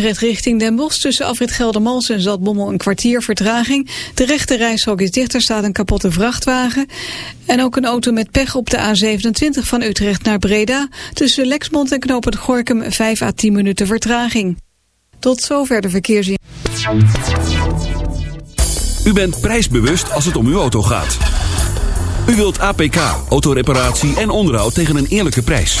Red richting Den Bosch tussen afrit Geldermals en Zaltbommel een kwartier vertraging. De rechte reishok is dichter, staat een kapotte vrachtwagen. En ook een auto met pech op de A27 van Utrecht naar Breda. Tussen Lexmond en Knoop het Gorkum 5 à 10 minuten vertraging. Tot zover de verkeersin. U bent prijsbewust als het om uw auto gaat. U wilt APK, autoreparatie en onderhoud tegen een eerlijke prijs.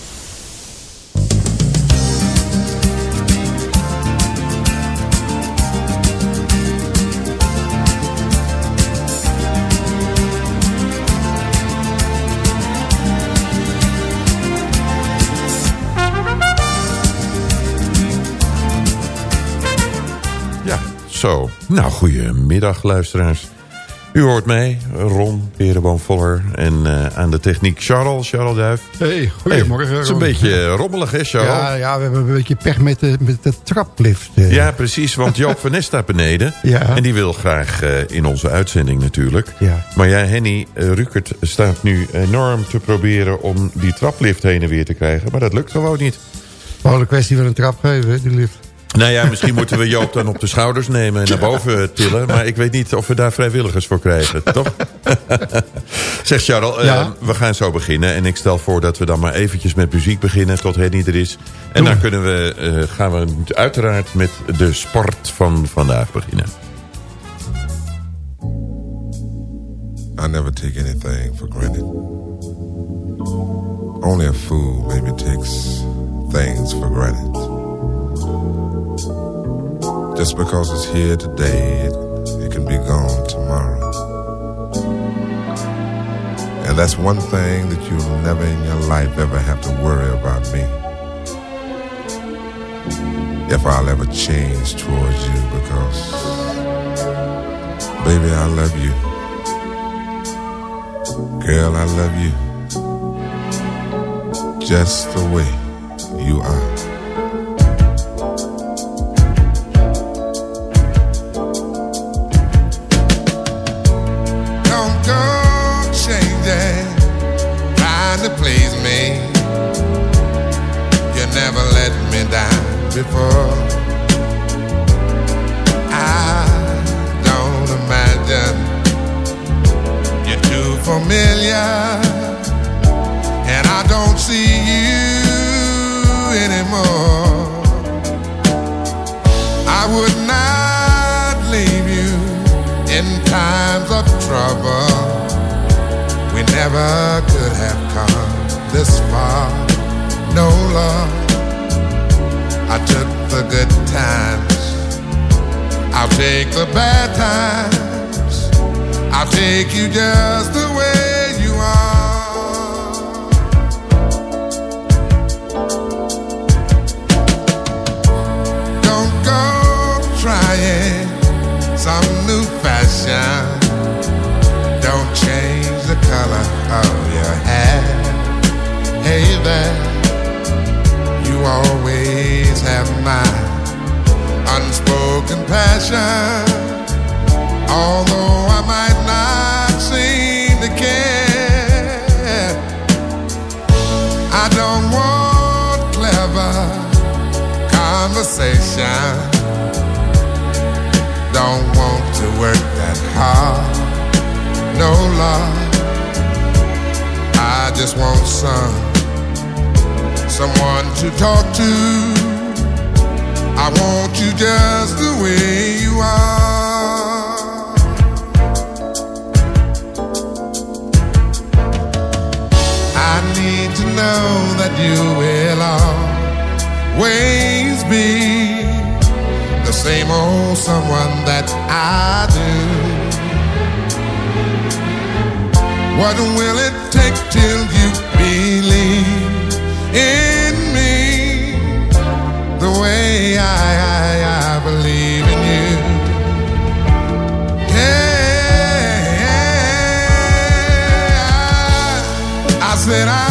Zo. Nou, goedemiddag luisteraars. U hoort mij, Ron Perenboom Voller en eh, aan de techniek Charles, Charles Duif. Hey, goedemorgen. Hey, het is een beetje rommelig, hè, Charles? Ja, ja, we hebben een beetje pech met de, met de traplift. eh. Ja, precies, want Joop van Nes staat beneden. Ja. En die wil graag eh, in onze uitzending natuurlijk. Ja. Maar ja, Henny Rukert staat nu enorm te proberen om die traplift heen en weer te krijgen. Maar dat lukt gewoon niet. Gewoon een kwestie van een trap geven, die lift. Nou ja, misschien moeten we Joop dan op de schouders nemen en naar boven tillen. Maar ik weet niet of we daar vrijwilligers voor krijgen, toch? zeg Charles, eh, Ja? we gaan zo beginnen. En ik stel voor dat we dan maar eventjes met muziek beginnen tot Henny er is. En dan kunnen we, eh, gaan we uiteraard met de sport van vandaag beginnen. I never take anything for granted. Only a fool maybe takes things for granted. Just because it's here today, it, it can be gone tomorrow. And that's one thing that you'll never in your life ever have to worry about me. If I'll ever change towards you because, baby, I love you. Girl, I love you just the way you are. You will always be the same old someone that I do. What will it take till you believe in me the way I, I, I believe in you? Yeah, I said I love you.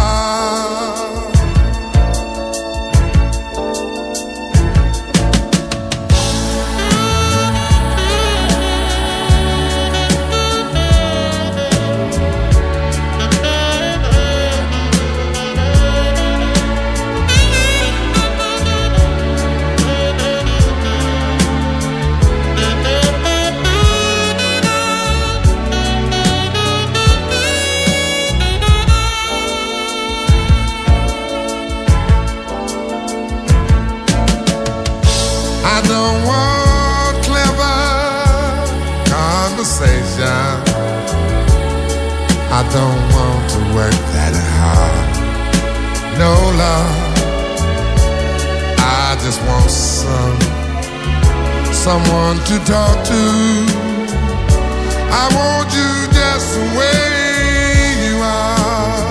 I don't want to work that hard. No love. I just want some someone to talk to. I want you just the way you are.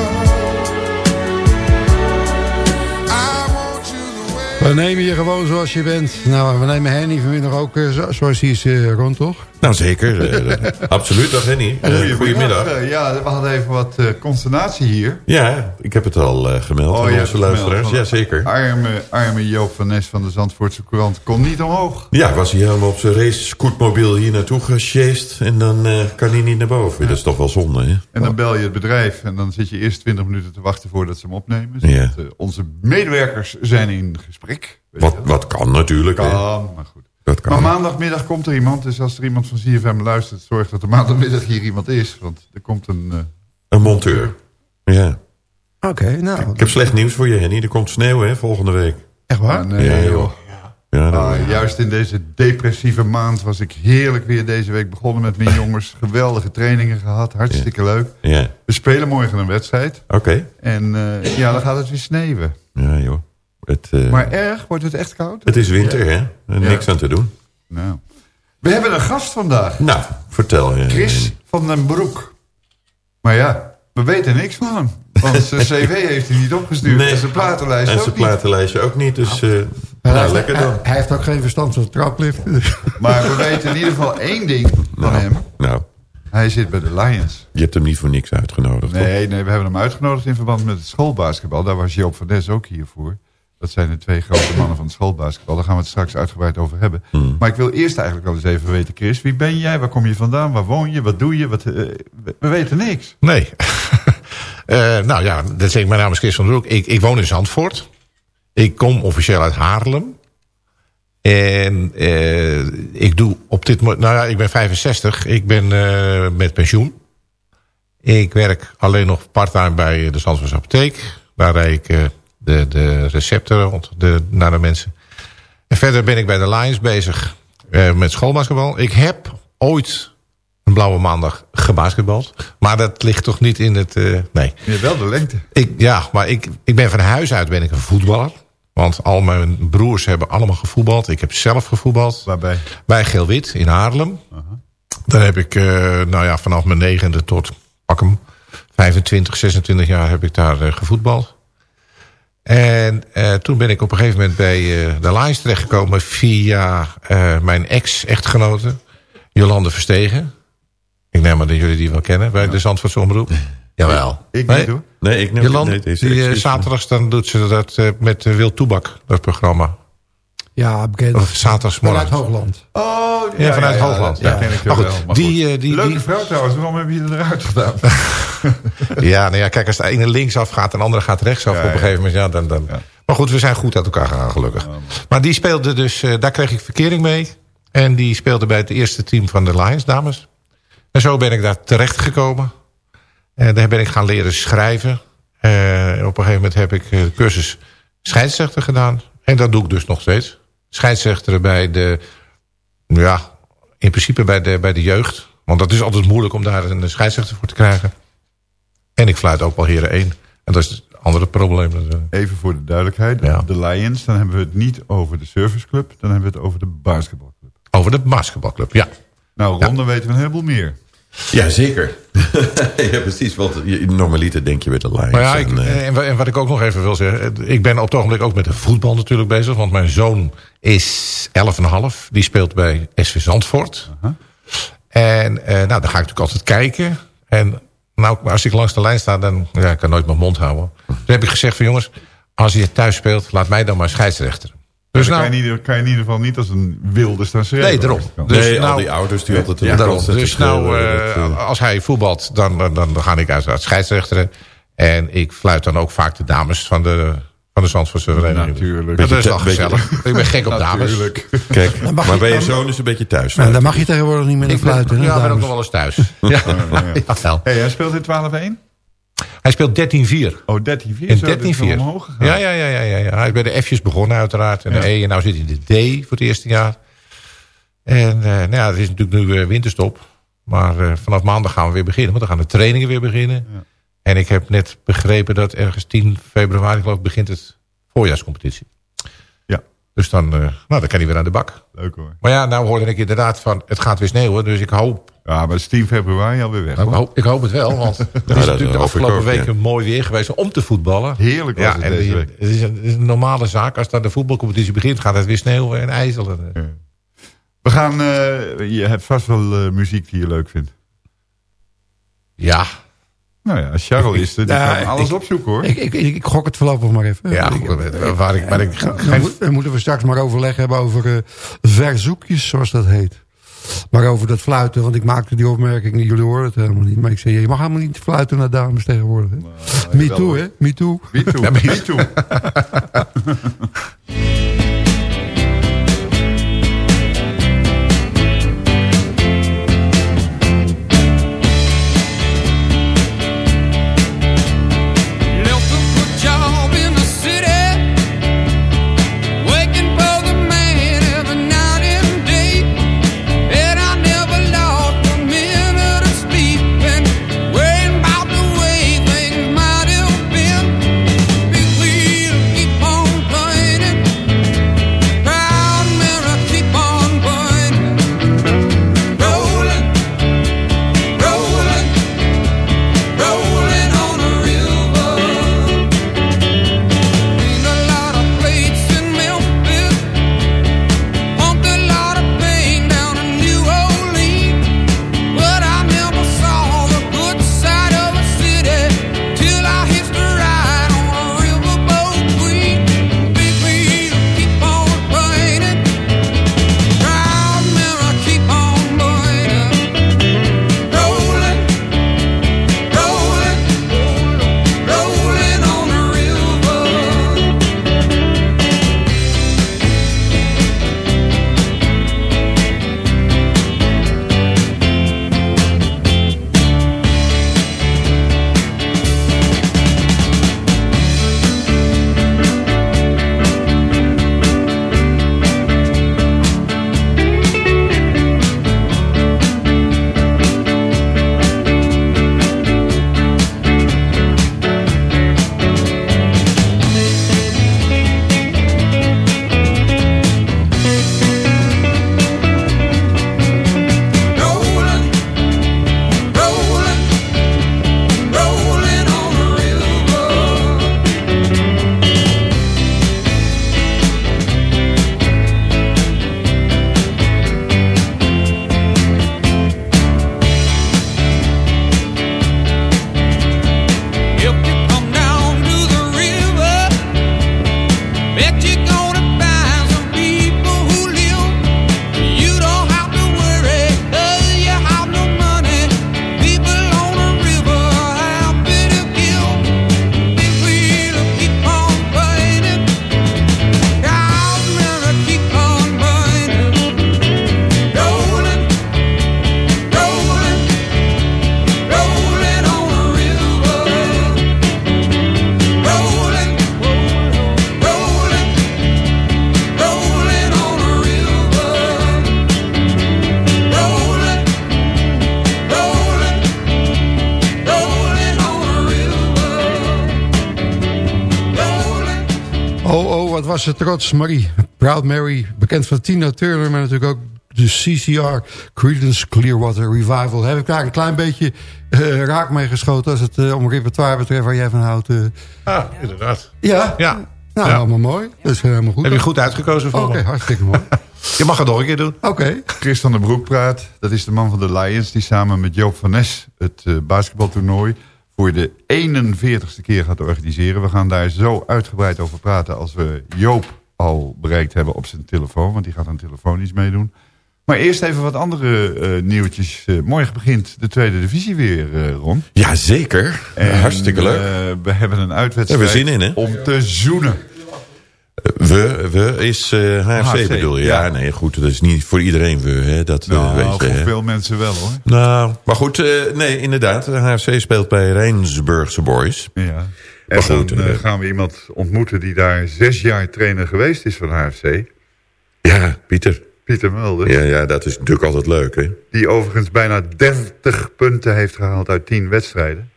I want you the way. We nemen je gewoon zoals je bent. Nou, we nemen Henny vanmiddag ook eh, zo- zoals hij is eh, rond, toch? Nou, zeker. Eh, absoluut, dag Henny. Eh, Goedemiddag. Eh, Ja, we hadden even wat consternatie hier. Ja, ik heb het al gemeld aan Oh, ja, onze luisteraars. Ja, zeker. Arme, arme Joop van Nes van de Zandvoortse Courant kon niet omhoog. Ja, was hij helemaal op zijn race-scootmobiel hier naartoe gesjeest. En dan kan hij niet naar boven. Dat is toch wel zonde, hè? En dan bel je het bedrijf en dan zit je eerst 20 minuten te wachten voordat ze hem opnemen. Ja. Onze medewerkers zijn in gesprek. Wat, dat? wat kan natuurlijk, kan, maar goed. Dat kan. Maar maandagmiddag komt er iemand, dus als er iemand van CFM luistert, zorg dat er maandagmiddag hier iemand is. Want er komt een... eh, Een monteur. Ja. Oké, nou. Ik heb slecht nieuws voor je, Henny. Er komt sneeuw, hè, volgende week. Echt waar? nee, Ja, joh. Ja, dat- Ah, juist in deze depressieve maand was ik heerlijk weer deze week begonnen met mijn jongens. Geweldige trainingen gehad, hartstikke leuk. ja. We spelen morgen een wedstrijd. Oké. En eh, ja, dan gaat het weer sneeuwen. Ja, joh. Het, eh, Maar erg, wordt het echt koud? het is winter, hè? Niks aan te doen. Nou. We hebben een gast vandaag. Nou, vertel. je. Chris van den Broek. Maar ja, we weten niks van hem. Want zijn cv heeft hij niet opgestuurd. En zijn platenlijst En ook zijn niet. platenlijstje ook niet. Dus, eh, Hij nou, heeft- lekker dan. hij heeft ook geen verstand van traplift. Maar we weten in ieder geval één ding van hem. Nou, Hij zit bij de Lions. je hebt hem niet voor niks uitgenodigd. toch? Nee, nee, we hebben hem uitgenodigd in verband met het schoolbasketbal. Daar was Joop van Nes ook hier voor. Dat zijn de twee grote mannen van het schoolbasketbal. Daar gaan we het straks uitgebreid over hebben. Hmm. Maar ik wil eerst eigenlijk wel eens even weten, Chris. Wie ben jij? Waar kom je vandaan? Waar woon je? Wat doe je? Wat, eh, we, we weten niks. Nee. Eh, nou ja, dat zeg ik, mijn naam is Chris van der Broek. Ik, ik woon in Zandvoort. Ik kom officieel uit Haarlem. En eh, ik doe op dit moment... Nou ja, ik ben 65. Ik ben met pensioen. Ik werk alleen nog parttime bij de Zandvoortse apotheek. Daar rijd ik de, de recepten rond de, naar de mensen. En verder ben ik bij de Lions bezig eh, met schoolbasketbal. Ik heb ooit een blauwe maandag gebasketbald. Maar dat ligt toch niet in het... eh, nee. Je hebt wel de lengte. Ik, ja, maar ik, ik ben van huis uit ben ik een voetballer. Want al mijn broers hebben allemaal gevoetbald. Ik heb zelf gevoetbald. Waarbij? Bij Geel-Wit in Haarlem. Daar heb ik, eh, nou ja, vanaf mijn negende tot pak hem 25, 26 jaar heb ik daar gevoetbald. En eh, toen ben ik op een gegeven moment bij eh, de Lions terechtgekomen... via eh, mijn ex-echtgenote, Jolande Verstegen. Ik neem aan dat jullie die wel kennen, bij de Zandvoortse Omroep. Jawel. Ik Nee? niet hoor. Nee, ik neem Jolande, nee, deze die, zaterdags dan doet ze dat met uh, Wil Toebak, dat programma. Ja, bekend. Of zaterdagsmorgen. Vanuit Hoogland. Oh, Ja, vanuit Hoogland. Ja, Ja. ken ik Maar wel. goed, Maar die, goed. eh, die- Leuke die- vrouw trouwens, waarom heb je er eruit gedaan? Ja, nou ja, kijk, als de ene linksaf gaat en de andere gaat rechtsaf Ja, op een ja. gegeven moment. Ja, dan, dan. Ja. Maar goed, we zijn goed uit elkaar gegaan, gelukkig. Maar die speelde dus, eh, daar kreeg ik verkering mee. En die speelde bij het eerste team van de Lions, dames. En zo ben ik daar terecht gekomen. En daar ben ik gaan leren schrijven. Eh, en op een gegeven moment heb ik eh, de cursus scheidsrechter gedaan. En dat doe ik dus nog steeds. Scheidsrechter bij de, ja, in principe bij de, bij de jeugd. Want dat is altijd moeilijk om daar een scheidsrechter voor te krijgen. En ik fluit ook wel heren 1. En dat is het andere probleem. Even voor de duidelijkheid. Ja. De Lions, dan hebben we het niet over de serviceclub. Dan hebben we het over de basketbalclub. Over de basketbalclub, ja. Nou, Ron, dan weten we een heleboel meer. Ja, zeker. ja, precies. Want je- normaliter denk je met de Lions. Maar ja, ik, en, eh, en, wa- en wat ik ook nog even wil zeggen. Ik ben op het ogenblik ook met de voetbal natuurlijk bezig. Want mijn zoon is 11,5. Die speelt bij SV Zandvoort. En eh, nou, dan ga ik natuurlijk altijd kijken. En nou, als ik langs de lijn sta, dan ja, ik kan nooit mijn mond houden. Toen heb ik gezegd van jongens, als je thuis speelt, laat mij dan maar scheidsrechter. Dus nou, kan, je in ieder, kan je in ieder geval niet als een wilde staan schreeuwen. Nee, daarom. Dus nee, al nou- die ouders die altijd... Ja, daarom. Dus nou, eh, dat, eh, als hij voetbalt, dan, dan, dan ga ik uiteraard scheidsrechteren. En ik fluit dan ook vaak de dames van de, van de Zandvoortse vereniging. Natuurlijk. Dat is wel gezellig. Ik ben gek op dames. Natuurlijk. Kijk, maar bij je zoon is een beetje thuis. Nou, dan mag je tegenwoordig niet meer Ik fluiten. ja, ben ook nog wel eens thuis. Ja, ja. Hey, hij speelt in 12-1? Hij speelt 13-4. Oh, 13-4. In zo, dit is wel 13-4. omhoog gegaan. Ja, ja, ja, ja, ja. Hij is bij de F'jes begonnen uiteraard. En de. E. En nou zit hij in de D voor het eerste jaar. En eh, nou ja, het is natuurlijk nu eh, winterstop. Maar eh, vanaf maandag gaan we weer beginnen. Want dan gaan de trainingen weer beginnen. Ja. En ik heb net begrepen dat ergens 10 februari geloof ik begint het voorjaarscompetitie. Ja. Dus dan, nou, dan kan hij weer aan de bak. Leuk hoor. Maar ja, nou hoorde ik inderdaad van het gaat weer sneeuwen. Dus ik hoop, Ja, maar het is 10 februari alweer weg. ik hoor. hoop, ik hoop het wel. Want het is natuurlijk de ik afgelopen ook, weken ja. mooi weer geweest om te voetballen. Heerlijk was Ja, het en deze week. het, is een, het is een normale zaak. Als dan de voetbalcompetitie begint, gaat het weer sneeuwen en ijzelen. We gaan... eh, je hebt vast wel eh, muziek die je leuk vindt. Ja, Nou ja, Charles is er, die kan alles ik- opzoeken hoor. Ik, ik, ik, ik gok het voorlopig maar even. ja Ik- goed, waar ik, waar ik, dan, moet- dan moeten we straks maar overleg hebben over eh, verzoekjes, zoals dat heet. Maar over dat fluiten, want ik maakte die opmerking, niet, jullie horen het helemaal niet. Maar ik zei, je mag helemaal niet fluiten naar dames tegenwoordig. Hè? Me too, hè? Me too. Me too, me too. was ze trots, Marie. Proud Mary, bekend van Tina Turner... maar natuurlijk ook de CCR, Creedence Clearwater Revival. Heb ik daar een klein beetje eh, raak mee geschoten... als het eh, om repertoire betreft waar jij van houdt. eh. Ah, inderdaad. Ja? Ja. Nou, Ja. allemaal mooi. Dat is helemaal goed. Heb je goed uitgekozen voor Oké, hartstikke mooi. Je mag het nog een keer doen. Oké. Chris van der Broek praat. Dat is de man van de Lions. Die samen met Joop van Nes het eh, basketbaltoernooi voor de 41ste keer gaat organiseren. We gaan daar zo uitgebreid over praten als we Joop al bereikt hebben op zijn telefoon. Want die gaat aan telefonisch meedoen. Maar eerst even wat andere eh, nieuwtjes. Eh, morgen begint de tweede divisie weer, eh, Ron. Ja, zeker. En, Hartstikke leuk. we hebben een uitwedstrijd we zin in, hè? om te zoenen. We, we is eh, HFC, HFC, bedoel je? Ja, ja. nee, goed. Dat is niet voor iedereen we, hè. Dat eh, Nou, weet je, voor hè. veel mensen wel hoor. Nou, maar goed, eh, nee, inderdaad. De HFC speelt bij Rijnsburgse Boys. Ja. Maar En goed, dan eh, eh, gaan we iemand ontmoeten die daar zes jaar trainer geweest is van HFC. Ja, Pieter. Pieter Mulder. Ja, ja, dat is natuurlijk altijd leuk, hè. Die overigens bijna 30 punten heeft gehaald uit 10 wedstrijden.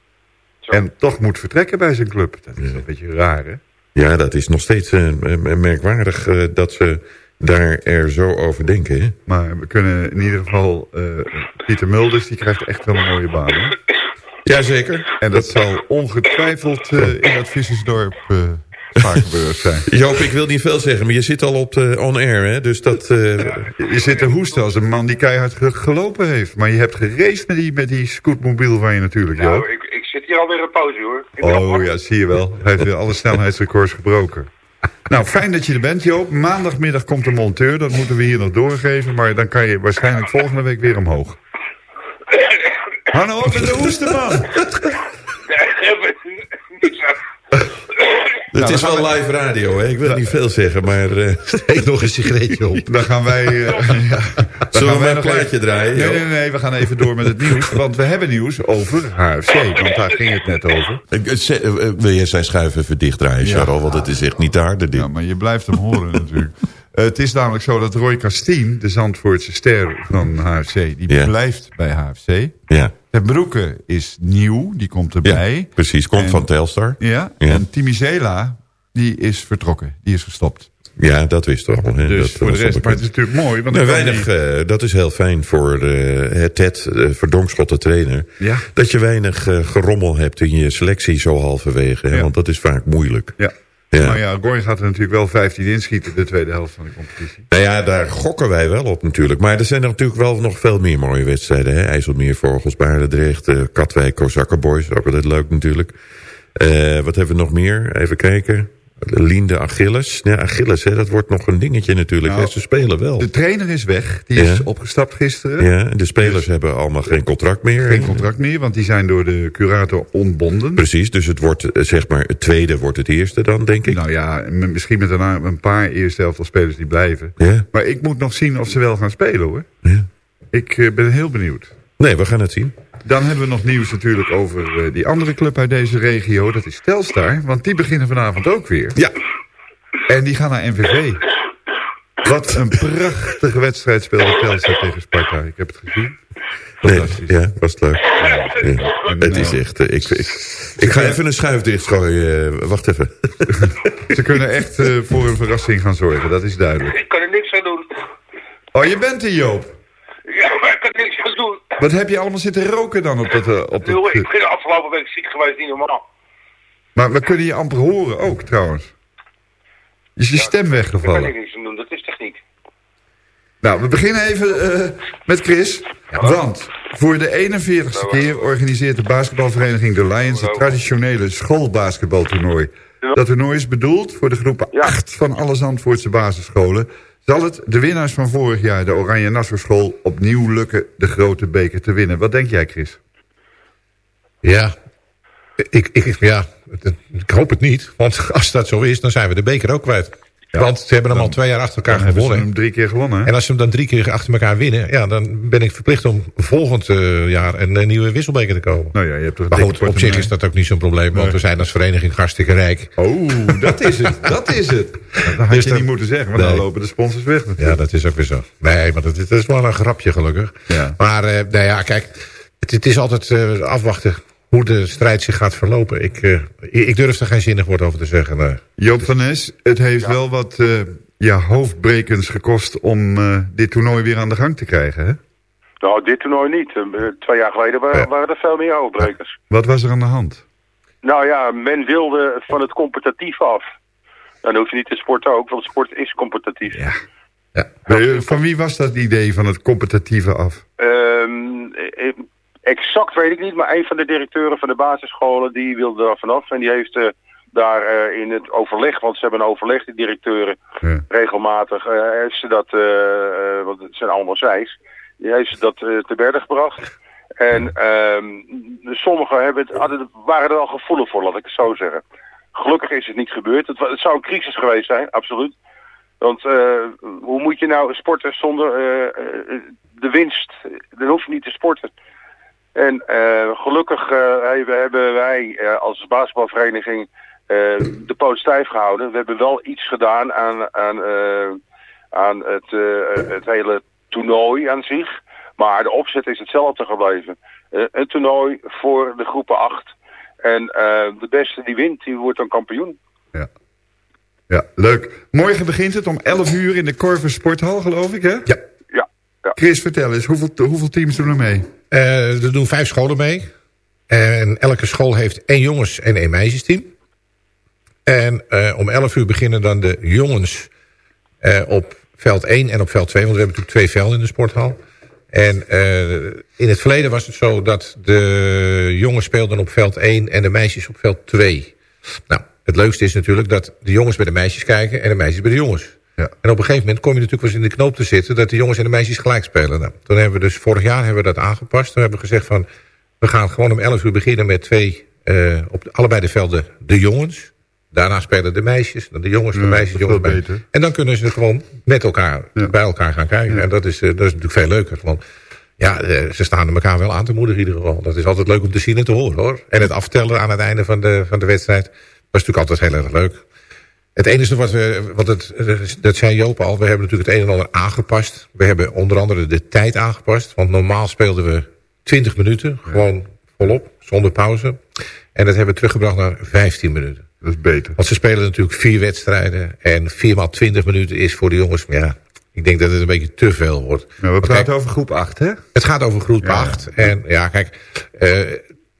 En toch moet vertrekken bij zijn club. Dat is een beetje raar, hè? Ja, dat is nog steeds eh, merkwaardig eh, dat ze daar er zo over denken, hè. Maar we kunnen in ieder geval... eh, Pieter Mulders, die krijgt echt wel een mooie baan, hè? Jazeker. En dat zal ongetwijfeld eh, in dat vissersdorp eh vaak gebeurd zijn. Joop, ik wil niet veel zeggen, maar je zit al op de on-air, hè. Dus dat... eh, Je zit te hoesten als een man die keihard ge- gelopen heeft. Maar je hebt geraced met die, met die scootmobiel van je natuurlijk, Joop. Nou, ik, hier alweer een pauze hoor. Ik ben Oh ja, zie je wel. Hij heeft weer alle snelheidsrecords gebroken. Nou, fijn dat je er bent, Joop. Maandagmiddag komt de monteur. Dat moeten we hier nog doorgeven. Maar dan kan je waarschijnlijk volgende week weer omhoog. Hou nou op de hoesten, man. het Nou, is dan wel live radio, hè. Ik wil niet veel zeggen, maar... eh Steek nog een sigaretje op. Dan gaan wij... eh, ja, dan Zullen gaan we een plaatje draaien, Nee, nee, nee. We gaan even door met het nieuws. Want we hebben nieuws over HFC. Want daar ging het net over. Eh, Wil jij zijn schuif even dichtdraaien. Charles? Want het is echt niet dit. Ja, maar je blijft hem horen natuurlijk. Eh, het is namelijk zo dat Roy Castien, de Zandvoortse ster van HFC... die Ja. blijft bij HFC. Ja, Ten Broeke is nieuw, die komt ja erbij. precies. Komt En- van Telstar. Ja, Ja. en Timmy Zela, die is vertrokken. Die is gestopt. Ja, dat wist toch. Dus dat voor de rest, maar het is natuurlijk mooi. Want kan weinig, die- eh, dat is heel fijn voor eh, het Ted, eh, voor Domschot, de trainer. Ja. Dat je weinig eh, gerommel hebt in je selectie zo halverwege. Hè, Ja. Want dat is vaak moeilijk. ja. Ja. Maar ja, Roy gaat er natuurlijk wel 15 inschieten de tweede helft van de competitie. Nou ja, daar gokken wij wel op natuurlijk. Maar er zijn er natuurlijk wel nog veel meer mooie wedstrijden. Hè? IJsselmeer, Vogels, Barendrecht, Katwijk, Kozakkenboys. Ook altijd leuk natuurlijk. Eh, wat hebben we nog meer? Even kijken. Linde, Achilles. Ja, Achilles, hè, dat wordt nog een dingetje natuurlijk. Nou. Ze spelen wel. De trainer is weg. Die Ja. is opgestapt gisteren. Ja, de spelers hebben allemaal geen contract meer. Geen contract meer, want die zijn door de curator ontbonden. Precies, dus het wordt eh, zeg maar het tweede wordt het eerste dan, denk ik. Nou ja, misschien met een, een paar eerste helft spelers die blijven. Ja, Maar ik moet nog zien of ze wel gaan spelen hoor. ja. Ik eh, ben heel benieuwd. Nee, we gaan het zien. Dan hebben we nog nieuws natuurlijk over eh, die andere club uit deze regio. Dat is Telstar, want die beginnen vanavond ook weer. Ja, En die gaan naar NVV. Wat een prachtige wedstrijd speelde Telstar tegen Sparta. Ik heb het gezien. nee, Fantastisch. ja, was het leuk. Ja. Het is echt... eh, Ik, ik, ik ga even een schuif dichtgooien. eh, wacht even. Ze kunnen echt voor een verrassing gaan zorgen, dat is duidelijk. Ik kan er niks aan doen. Oh, je bent er Joop. Ja, maar ik kan niks aan doen. Wat heb je allemaal zitten roken dan op dat... eh, op dat ik ben de afgelopen week ziek geweest, niet normaal. maar we kunnen je amper horen ook trouwens. Is je stem Daar kan weggevallen? ik niks aan doen, dat is techniek. Nou, we beginnen even eh, met Chris. Want voor de 41ste keer organiseert de basketbalvereniging de Lions... het traditionele schoolbasketbaltoernooi. Dat toernooi is bedoeld voor de groepen 8 van alle Zandvoortse basisscholen. Zal het de winnaars van vorig jaar, de Oranje Nassau School... opnieuw lukken de grote beker te winnen? Wat denk jij, Chris? Ja, ik, ik, ja, ik hoop het niet. Want als dat zo is, dan zijn we de beker ook kwijt. Want ze hebben hem al twee jaar achter elkaar Dan hebben ze gewonnen. hem drie keer gewonnen. hè? En als ze hem dan drie keer achter elkaar winnen... Ja, dan ben ik verplicht om volgend eh, jaar een, nieuwe wisselbeker te kopen. Nou ja, je hebt toch een Maar goed, op zich is dat ook niet zo'n probleem. Want we zijn als vereniging hartstikke rijk. Oh, dat is het. Dat is het. Dat had Dus je dat- niet moeten zeggen, want dan lopen de sponsors weg. natuurlijk. Ja, dat is ook weer zo. Nee, maar dat, dat is wel een grapje gelukkig. Ja. Maar eh, nou ja, kijk, het, het is altijd eh, afwachten hoe de strijd zich gaat verlopen. Ik, eh, ik ik durf er geen zinnig woord over te zeggen. eh. Joop van Nes, het heeft wel wat eh, ja, hoofdbrekens gekost om eh, dit toernooi weer aan de gang te krijgen. Hè? Nou, dit toernooi niet. Twee jaar geleden waren, waren er veel meer overbrekers. Wat was er aan de hand? Nou ja, men wilde van het competitief af. Dan hoef je niet te sporten ook, want sport is competitief. Ja. Eh, van wie was dat idee van het competitieve af? Ehm, eh, exact weet ik niet, maar een van de directeuren van de basisscholen die wilde er vanaf. En die heeft eh, daar eh, in het overleg, want ze hebben een overleg, die directeuren, Ja. regelmatig, eh, heeft ze dat, want het zijn allemaal zijs, die heeft ze dat te berden gebracht. En ehm, sommigen hebben het, hadden, waren er al gevoelig voor, laat ik het zo zeggen. Gelukkig is het niet gebeurd. Het, het zou een crisis geweest zijn, absoluut. Want hoe moet je nou sporten zonder de winst? Dan hoef je niet te sporten. En eh, gelukkig eh, hebben hebben wij eh, als basketbalvereniging eh, de poot stijf gehouden. We hebben wel iets gedaan aan, aan, eh, aan het, eh, het hele toernooi aan zich. Maar de opzet is hetzelfde gebleven. Eh, een toernooi voor de groepen 8. En eh, de beste die wint, die wordt dan kampioen. Ja, leuk. Morgen begint het om 11 uur in de Corver Sporthal, geloof ik, hè? Ja. Ja. Chris, vertel eens, hoeveel, hoeveel teams doen er mee? Eh, er doen vijf scholen mee. En elke school heeft één jongens- en één meisjesteam. En eh, om 11 uur beginnen dan de jongens eh, op veld 1 en op veld 2. Want we hebben natuurlijk twee velden in de sporthal. En eh, in het verleden was het zo dat de jongens speelden op veld 1 en de meisjes op veld 2. Nou, het leukste is natuurlijk dat de jongens bij de meisjes kijken en de meisjes bij de jongens. Ja. En op een gegeven moment kom je natuurlijk wel eens in de knoop te zitten... dat de jongens en de meisjes gelijk spelen. Nou, toen hebben we dus vorig jaar hebben we dat aangepast. Toen hebben we gezegd van... we gaan gewoon om 11 uur beginnen met twee... eh, op de- allebei de velden de jongens. Daarna spelen de meisjes, dan de jongens, de Ja, meisjes, jongens. beter. En dan kunnen ze gewoon met elkaar, Ja. bij elkaar gaan kijken. En dat is, eh, dat is natuurlijk veel leuker. Want ja, eh, ze staan elkaar wel aan te moedigen in ieder geval. Dat is altijd leuk om te zien en te horen hoor. En het aftellen aan het einde van de, van de wedstrijd... was natuurlijk altijd heel erg leuk. Het enige wat we, wat het, dat zei Joop al, we hebben natuurlijk het een en ander aangepast. We hebben onder andere de tijd aangepast. Want normaal speelden we 20 minuten, gewoon volop, zonder pauze. En dat hebben we teruggebracht naar 15 minuten. Dat is beter. Want ze spelen natuurlijk vier wedstrijden. En 4 maal 20 minuten is voor de jongens, ja, ik denk dat het een beetje te veel wordt. Nou, we praten kijk, over groep 8, hè? het gaat over groep Ja. 8. En ja, kijk, eh,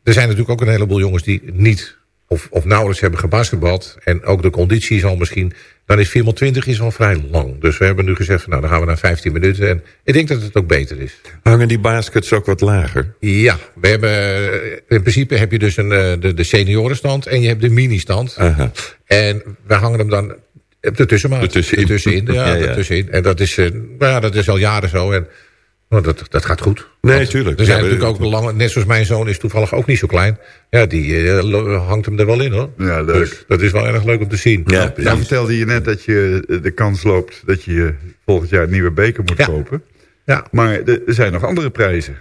er zijn natuurlijk ook een heleboel jongens die niet of, of nauwelijks hebben gebasketbald. En ook de conditie is al misschien... Dan is 4 x 20 is al vrij lang. Dus we hebben nu gezegd, van, nou dan gaan we naar 15 minuten. En ik denk dat het ook beter is. Hangen die baskets ook wat lager? Ja, we hebben, in principe heb je dus een, eh, de, de seniorenstand en je hebt de mini-stand. En we hangen hem dan ertussenin. Ertussenin. Ertussenin, ja, Ja, ja. ertussenin. En dat is, nou ja, dat is al jaren zo. En nou, dat, dat gaat goed. Nee, Want tuurlijk. Er zijn Ja, natuurlijk ook lange, net zoals mijn zoon is toevallig ook niet zo klein. Ja, die eh, hangt hem er wel in hoor. Ja, leuk. Dus dat is wel erg leuk om te zien. Ja, Nou precies. vertelde je net dat je eh, de kans loopt dat je eh, volgend jaar een nieuwe beker moet Ja. kopen. Ja. Maar er zijn nog andere prijzen.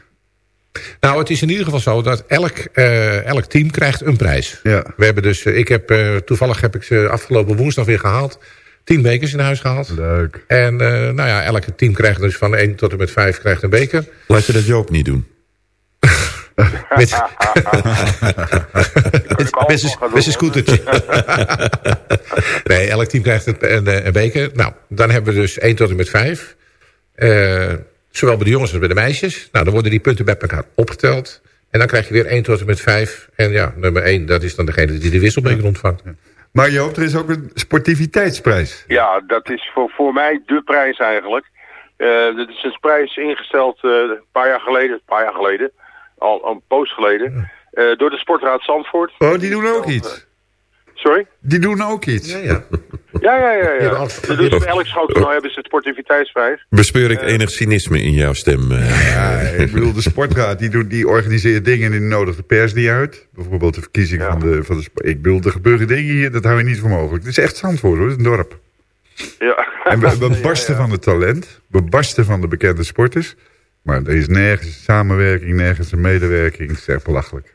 Nou, het is in ieder geval zo dat elk, eh, elk team krijgt een prijs. Ja. We hebben dus, ik heb, eh, toevallig heb ik ze afgelopen woensdag weer gehaald. Tien bekers in huis gehaald. Leuk. En eh, nou ja, elke team krijgt dus van 1 tot en met 5 krijgt een beker. Laat je dat Joop niet doen. Met, ook met, zijn- scootertje. nee, elk team krijgt een, een, eh, een beker. Nou, dan hebben we dus 1 tot en met 5. Eh, zowel bij de jongens als bij de meisjes. Nou, dan worden die punten bij elkaar opgeteld. En dan krijg je weer 1 tot en met 5. En ja, nummer 1, dat is dan degene die de wisselbeker ontvangt. Maar Joop, er is ook een sportiviteitsprijs. Ja, dat is voor, voor mij de prijs eigenlijk. Eh dat is een prijs ingesteld eh, een paar jaar geleden, een paar jaar geleden, al, al een poos geleden, eh, door de Sportraad Zandvoort. Oh, die doen ook iets. Sorry? Die doen ook iets. Ja, ja. Ja, ja, ja. ja. Ja, Dus bij elk schooltoernooi hebben ze het sportiviteitsprijs. Bespeur ik enig cynisme in jouw stem? eh? Ja, ik bedoel, de sportraad die, doet, die organiseert dingen en die nodigt de pers die uit. Bijvoorbeeld de verkiezing Ja. van de, van de... Ik bedoel, er gebeuren dingen hier, dat hou je niet voor mogelijk. Het is echt Zandvoort hoor, het is een dorp. Ja. En we, we barsten ja. van het talent, we barsten van de bekende sporters. Maar er is nergens samenwerking, nergens een medewerking. Het is echt belachelijk.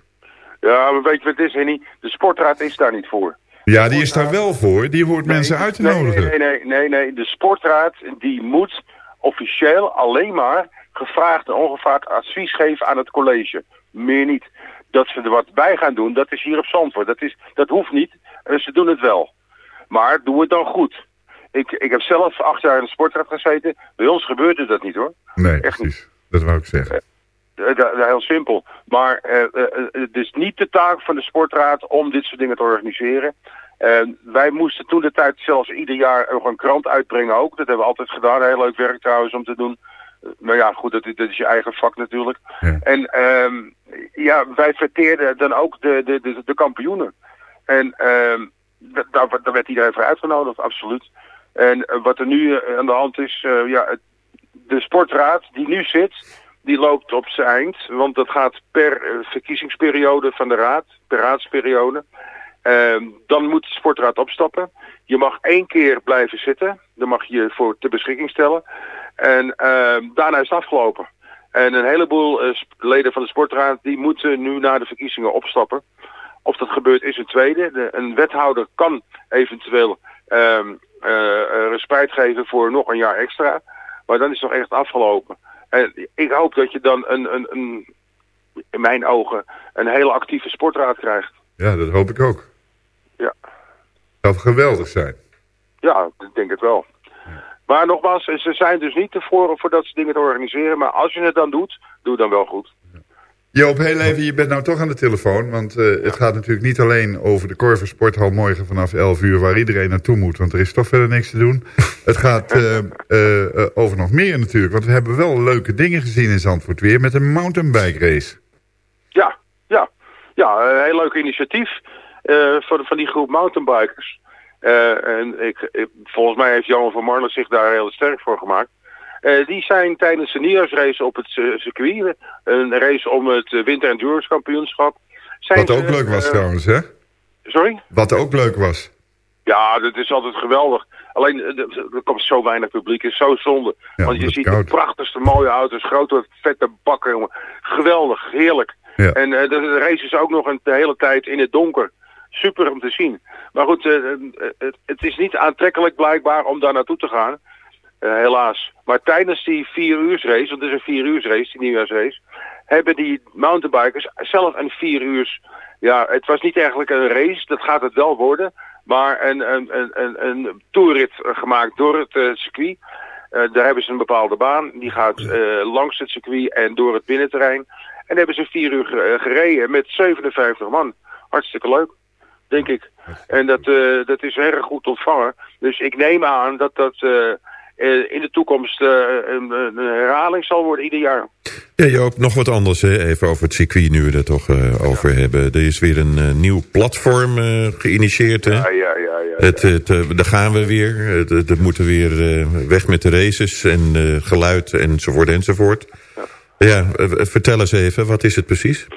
Ja, maar weet je wat het is, Henny? De Sportraad is daar niet voor. Ja, die is daar wel voor. Die hoort mensen uit te nee, nodigen. Nee, nee, nee, nee. De sportraad die moet officieel alleen maar gevraagd en ongevraagd advies geven aan het college. Meer niet. dat ze er wat bij gaan doen, dat is hier op Zandvoort. Dat, is, dat hoeft niet, en ze doen het wel. Maar doe het dan goed. Ik, ik heb zelf acht jaar in de sportraad gezeten. Bij ons gebeurde dat niet hoor. Nee, Echt precies. Dat wou ik zeggen. Eh, heel simpel. Maar eh, eh, eh, het is niet de taak van de sportraad om dit soort dingen te organiseren. Wij moesten toen de tijd zelfs ieder jaar nog een krant uitbrengen ook. Dat hebben we altijd gedaan. Heel leuk werk trouwens om te doen. Maar ja, goed, dat, is- dat is je eigen vak natuurlijk. Ja. En ehm, ja, wij verteerden dan ook de, de, de, de kampioenen. En ehm, da- daar, daar werd iedereen voor uitgenodigd, absoluut. En wat er nu aan de hand is, ja, het- de sportraad die nu zit, die loopt op zijn eind. Want dat gaat per eh, verkiezingsperiode van de raad, per raadsperiode. Ehm, dan moet de sportraad opstappen. Je mag één keer blijven zitten. Dan mag je voor ter beschikking stellen. En ehm, daarna is het afgelopen. En een heleboel eh, leden van de sportraad die moeten nu na de verkiezingen opstappen. Of dat gebeurt is een tweede. De, een wethouder kan eventueel ehm eh, respijt geven voor nog een jaar extra. Maar dan is het toch echt afgelopen. En ik hoop dat je dan een, een, een, in mijn ogen een hele actieve sportraad krijgt. Ja, dat hoop ik ook. Ja. Dat zou geweldig zijn. Ja, ik denk het wel. Maar nogmaals, ze zijn dus niet tevoren voor dat soort dingen te organiseren. Maar als je het dan doet, doe dan wel goed. Joop, heel even, je bent nou toch aan de telefoon. Want eh, het gaat natuurlijk niet alleen over de Korver Sporthal morgen vanaf 11 uur... waar iedereen naartoe moet, want er is toch verder niks te doen. Het gaat eh, eh, over nog meer natuurlijk. Want we hebben wel leuke dingen gezien in Zandvoort weer... met een mountainbike race. Ja, ja. Ja, een heel leuk initiatief van, van die groep mountainbikers. En ik, ik- volgens mij heeft Johan van Marlen zich daar heel sterk voor gemaakt. Eh, die zijn tijdens de nieuwjaarsrace op het eh, circuit, een race om het eh, winter endurance kampioenschap. Zijn Wat ook leuk was eh, trouwens, hè? Sorry? Wat ook leuk was. Ja, dat is altijd geweldig. Alleen, eh, er komt zo weinig publiek. Is zo zonde. Ja, Want je ziet koud. de prachtigste mooie auto's, grote vette bakken, jongen. Geweldig, heerlijk. Ja. En eh, de, race is ook nog een, de hele tijd in het donker. Super om te zien. Maar goed, eh, eh, het, het is niet aantrekkelijk blijkbaar om daar naartoe te gaan. Eh, helaas. Maar tijdens die vier uur race, want het is een vier uur race, die nieuwjaarsrace, hebben die mountainbikers zelf een vier uur. Ja, het was niet eigenlijk een race, dat gaat het wel worden. Maar een, een, een, een, een toerrit eh, gemaakt door het eh, circuit. Daar hebben ze een bepaalde baan. Die gaat langs het circuit en door het binnenterrein. En daar hebben ze vier uur ge- gereden met 57 man. Hartstikke leuk, denk ik. En dat, dat is erg goed ontvangen. Dus ik neem aan dat dat in de toekomst eh, een, een herhaling zal worden ieder jaar. Ja, Joop, nog wat anders hè? even over het circuit nu we het er toch eh, over hebben. Er is weer een eh, nieuw platform eh, geïnitieerd. Hè? Ja, ja, ja. ja. Het, het, eh, daar gaan we weer. Het, het, moeten weer eh, weg met de races en eh, geluid enzovoort enzovoort. Ja, eh, vertel eens even, wat is het precies?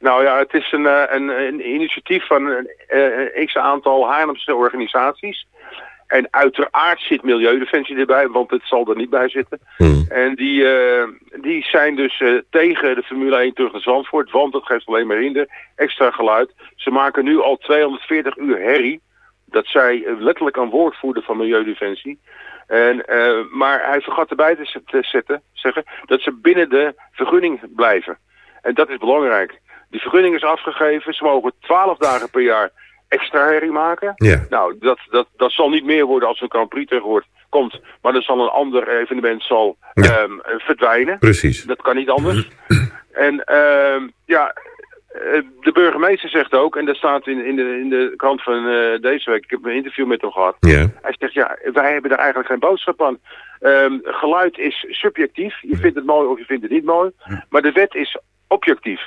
Nou ja, het is een, eh, een, een initiatief van een eh, x aantal Haarlemse organisaties. En uiteraard zit Milieudefensie erbij, want het zal er niet bij zitten. Hmm. En die, eh, die zijn dus eh, tegen de Formule 1 terug naar Zandvoort, want dat geeft alleen maar hinder, extra geluid. Ze maken nu al 240 uur herrie. Dat zij eh, letterlijk een woordvoerder van Milieudefensie. En, maar hij vergat erbij te zetten, zeggen dat ze binnen de vergunning blijven. En dat is belangrijk. Die vergunning is afgegeven. Ze mogen 12 dagen per jaar extra herrie maken. Ja. Nou, dat, dat, dat zal niet meer worden als een Grand Prix tegenwoordig komt. Maar dan zal een ander evenement zal, Ja. ehm, eh, verdwijnen. Precies. Dat kan niet anders. en ehm, ja, eh, de burgemeester zegt ook, en dat staat in, in, de, in de krant van eh, deze week, ik heb een interview met hem gehad. Ja. Hij zegt, ja, wij hebben daar eigenlijk geen boodschap aan. Ehm, geluid is subjectief. Je vindt het mooi of je vindt het niet mooi. Maar de wet is objectief.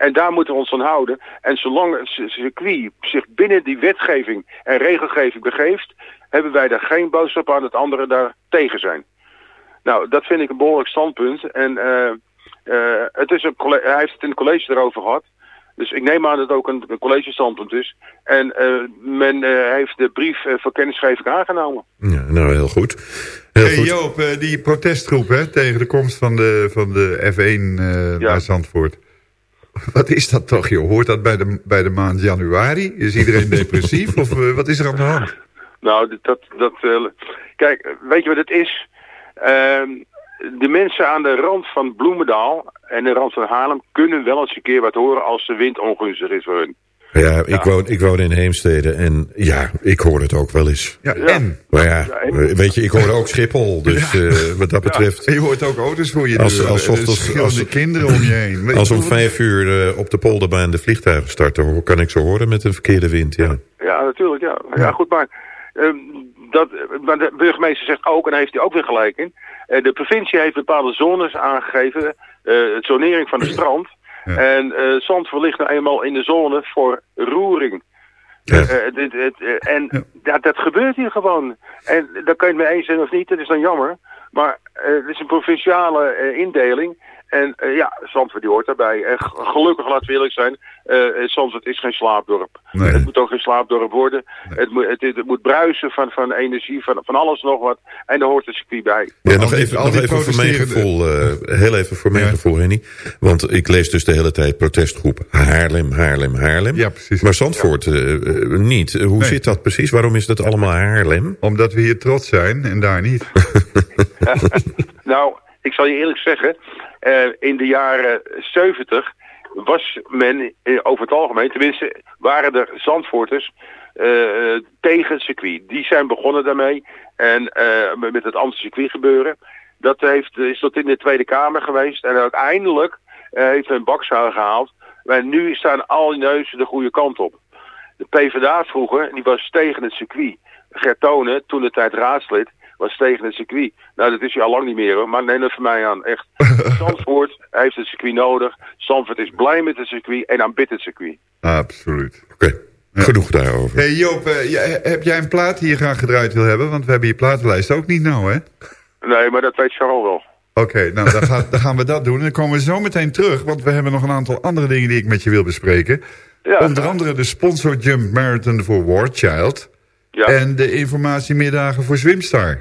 En daar moeten we ons aan houden. En zolang het circuit zich binnen die wetgeving en regelgeving begeeft... hebben wij daar geen boodschap aan dat anderen daar tegen zijn. Nou, dat vind ik een behoorlijk standpunt. En eh, eh, het is een hij heeft het in het college erover gehad. Dus ik neem aan dat het ook een, een college-standpunt is. En eh, men eh, heeft de brief eh, voor kennisgeving aangenomen. ja, nou heel goed. Heel Hey goed. Joop, die protestgroep hè, tegen de komst van de, van de F1 eh, Ja. naar Zandvoort. Wat is dat toch, joh? Hoort dat bij de, bij de maand januari? Is iedereen depressief of eh, wat is er aan de hand? Nou, dat, dat, eh, kijk, weet je wat het is? Ehm, de mensen aan de rand van Bloemendaal en de rand van Haarlem kunnen wel eens een keer wat horen als de wind ongunstig is voor hun. Ja, ik, Woon, ik woon in Heemstede en ja, ik hoor het ook wel eens. Ja, en? Maar ja, weet je, ik hoor ook Schiphol. Dus eh, wat dat betreft... En je hoort ook auto's voor je Als- deur. als schreeuwende als- kinderen om je heen. Weet Als om vijf uur eh, op de polderbaan de vliegtuigen starten, kan ik ze horen met een verkeerde wind. Ja. Ja, natuurlijk, ja. Ja, goed, maar, ehm, dat, maar de burgemeester zegt ook, en daar heeft hij ook weer gelijk in, eh, de provincie heeft bepaalde zones aangegeven, eh het zonering van het strand. En Zandvoort ligt nou eenmaal in de zone voor roering. Ja. Eh, dit- eh, en dat, dat gebeurt hier gewoon. En daar kan je het mee eens zijn of niet, dat is dan jammer. Maar het is een provinciale indeling. En eh, ja, Zandvoort die hoort daarbij. En gelukkig, laten we eerlijk zijn, eh Zandvoort is geen slaapdorp. Nee. Het moet ook geen slaapdorp worden. Het, moet, het, het moet bruisen van, van energie, van, van alles nog wat. En daar hoort het circuit bij. Ja, nog even, nog even voor mijn gevoel, eh, heel even voor mijn Ja. gevoel, Henny. Want ik lees dus de hele tijd protestgroep Haarlem, Haarlem, Haarlem. Ja, precies. Maar Zandvoort niet. Hoe Nee. zit dat precies? Waarom is dat allemaal Haarlem? Omdat we hier trots zijn en daar niet. Nou, ik zal je eerlijk zeggen, eh, in de jaren 70 was men eh, over het algemeen, tenminste waren er Zandvoorters eh, tegen het circuit. Die zijn begonnen daarmee en met het anti-circuit gebeuren. Dat heeft, is tot in de Tweede Kamer geweest en uiteindelijk heeft men bakzaal gehaald. Maar nu staan al die neuzen de goede kant op. De PvdA vroeger, die was tegen het circuit. Gert Tonen, toen de tijd raadslid, was tegen het circuit. Nou, dat is hij al lang niet meer hoor, maar neem dat voor mij aan. Echt, Zandvoort heeft het circuit nodig. Zandvoort is blij met het circuit en aanbidt het circuit. Absoluut. Oké, genoeg daarover. Hey Joop, eh, heb jij een plaat die je graag gedraaid wil hebben? Want we hebben je platenlijst ook niet nou, hè? Nee, maar dat weet Charles wel. Oké, nou dan, gaan- dan gaan we dat doen. En dan komen we zo meteen terug, want we hebben nog een aantal andere dingen die ik met je wil bespreken. Ja. Onder andere de Sponsor Jump Marathon voor War Child. Ja. En de informatiemiddagen voor Swimstar.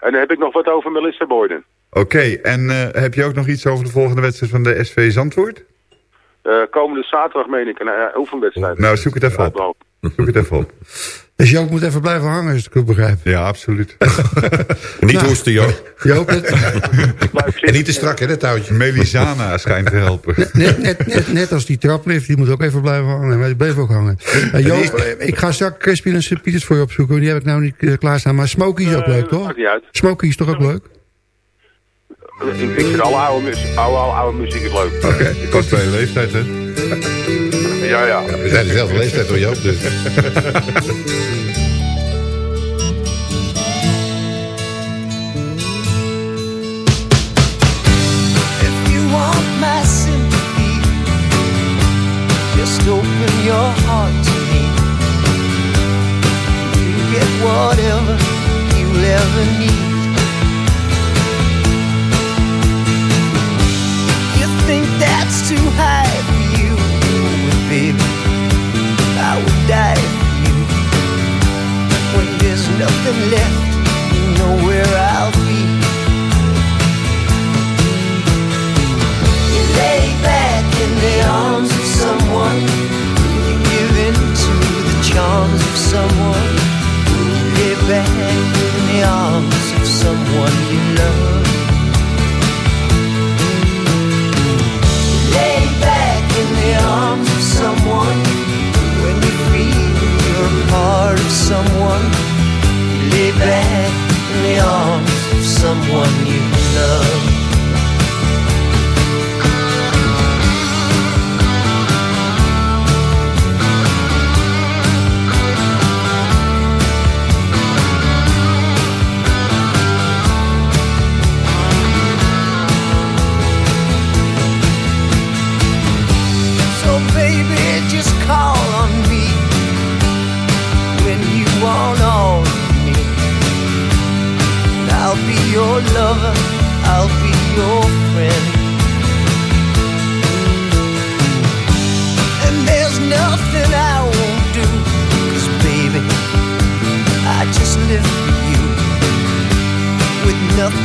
En dan heb ik nog wat over Melissa Boyden. Oké, en eh, heb je ook nog iets over de volgende wedstrijd van de SV Zandvoort? Eh, komende zaterdag meen ik een uh, oefenwedstrijd. Nou, zoek het even op. Zoek het even op. Dus Joop moet even blijven hangen, als ik het begrijp. Ja, absoluut. Niet Nou. hoesten, Joop. Joop, net, En niet te strak, hè, dat touwtje. Melisana schijnt te helpen. net, net, net, net als die traplift, die moet ook even blijven hangen. Maar die bleef ook hangen. Eh, Joop, eh, ik ga straks Crispin en Pieters voor je opzoeken. Die heb ik nou niet eh, klaarstaan. Maar Smokey is ook leuk, toch? Maakt niet uit. Smokey is toch ook leuk? Ik, ik vind alle oude, muziek, oude, oude, oude muziek is leuk. Oké, ik was bij je leeftijd, hè? Ja, ja. We zijn dezelfde leeftijd hoor, Joop. Dus. If you want my sympathy, just open your heart to me. You get whatever you'll ever need. You think that's too high for you, but baby, I would die for you. When there's nothing left, you know where I'll be. You lay back in the arms of someone. You give in to the charms of someone. You lay back in the arms of someone you love. Someone. When you feel you're part of someone. You lay back in the arms of someone you love.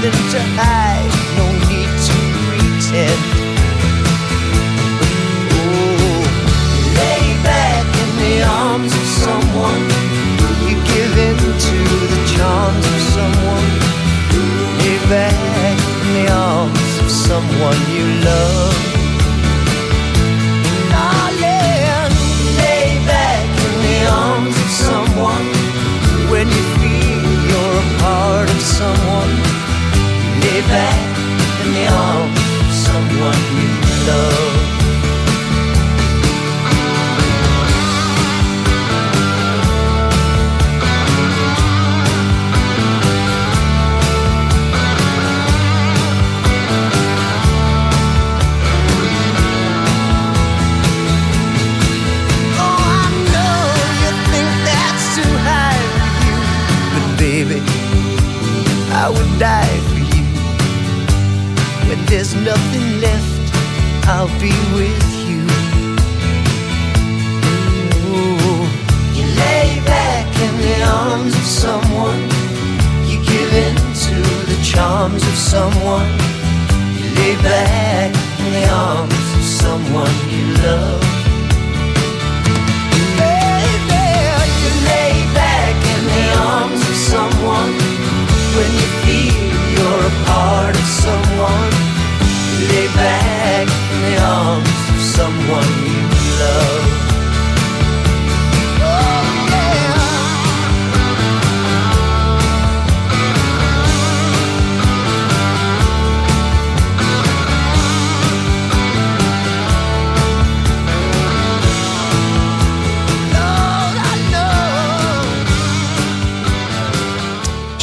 Nothing to hide,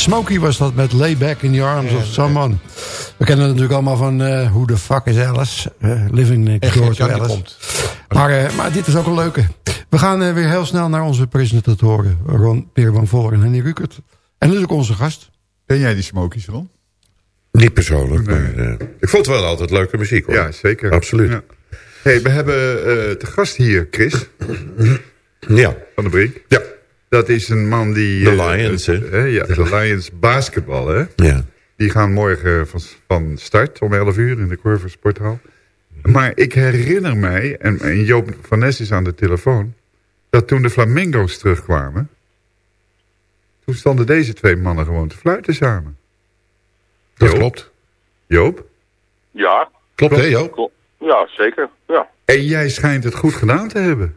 Smokey was dat met Lay Back in the Arms of Someone. We kennen het natuurlijk allemaal van eh Who the Fuck is Alice? Eh, living Next Door to Alice. komt. Maar, eh, maar dit is ook een leuke. We gaan eh, weer heel snel naar onze presentatoren. Ron, Peer van Voller en Henny Rukert. En dat is ook onze gast. Ben jij die Smokies, Ron? Niet persoonlijk, maar eh, ik vond het wel altijd leuke muziek hoor. Ja, zeker. Absoluut. Ja. Hey, we hebben eh te gast hier Chris Ja. van der Brink. Ja. Dat is een man die... De eh, Lions, hè? ja, de Lions basketbal, hè? Ja. Die gaan morgen van, van start om 11 uur in de Corver Sporthal. Maar ik herinner mij, en, en Joop van Nes is aan de telefoon... dat toen de Flamingo's terugkwamen... toen stonden deze twee mannen gewoon te fluiten samen. Dat Joop? klopt. Joop? Ja, Klopt, hè, Joop? klopt. Ja, zeker. Ja. En jij schijnt het goed gedaan te hebben.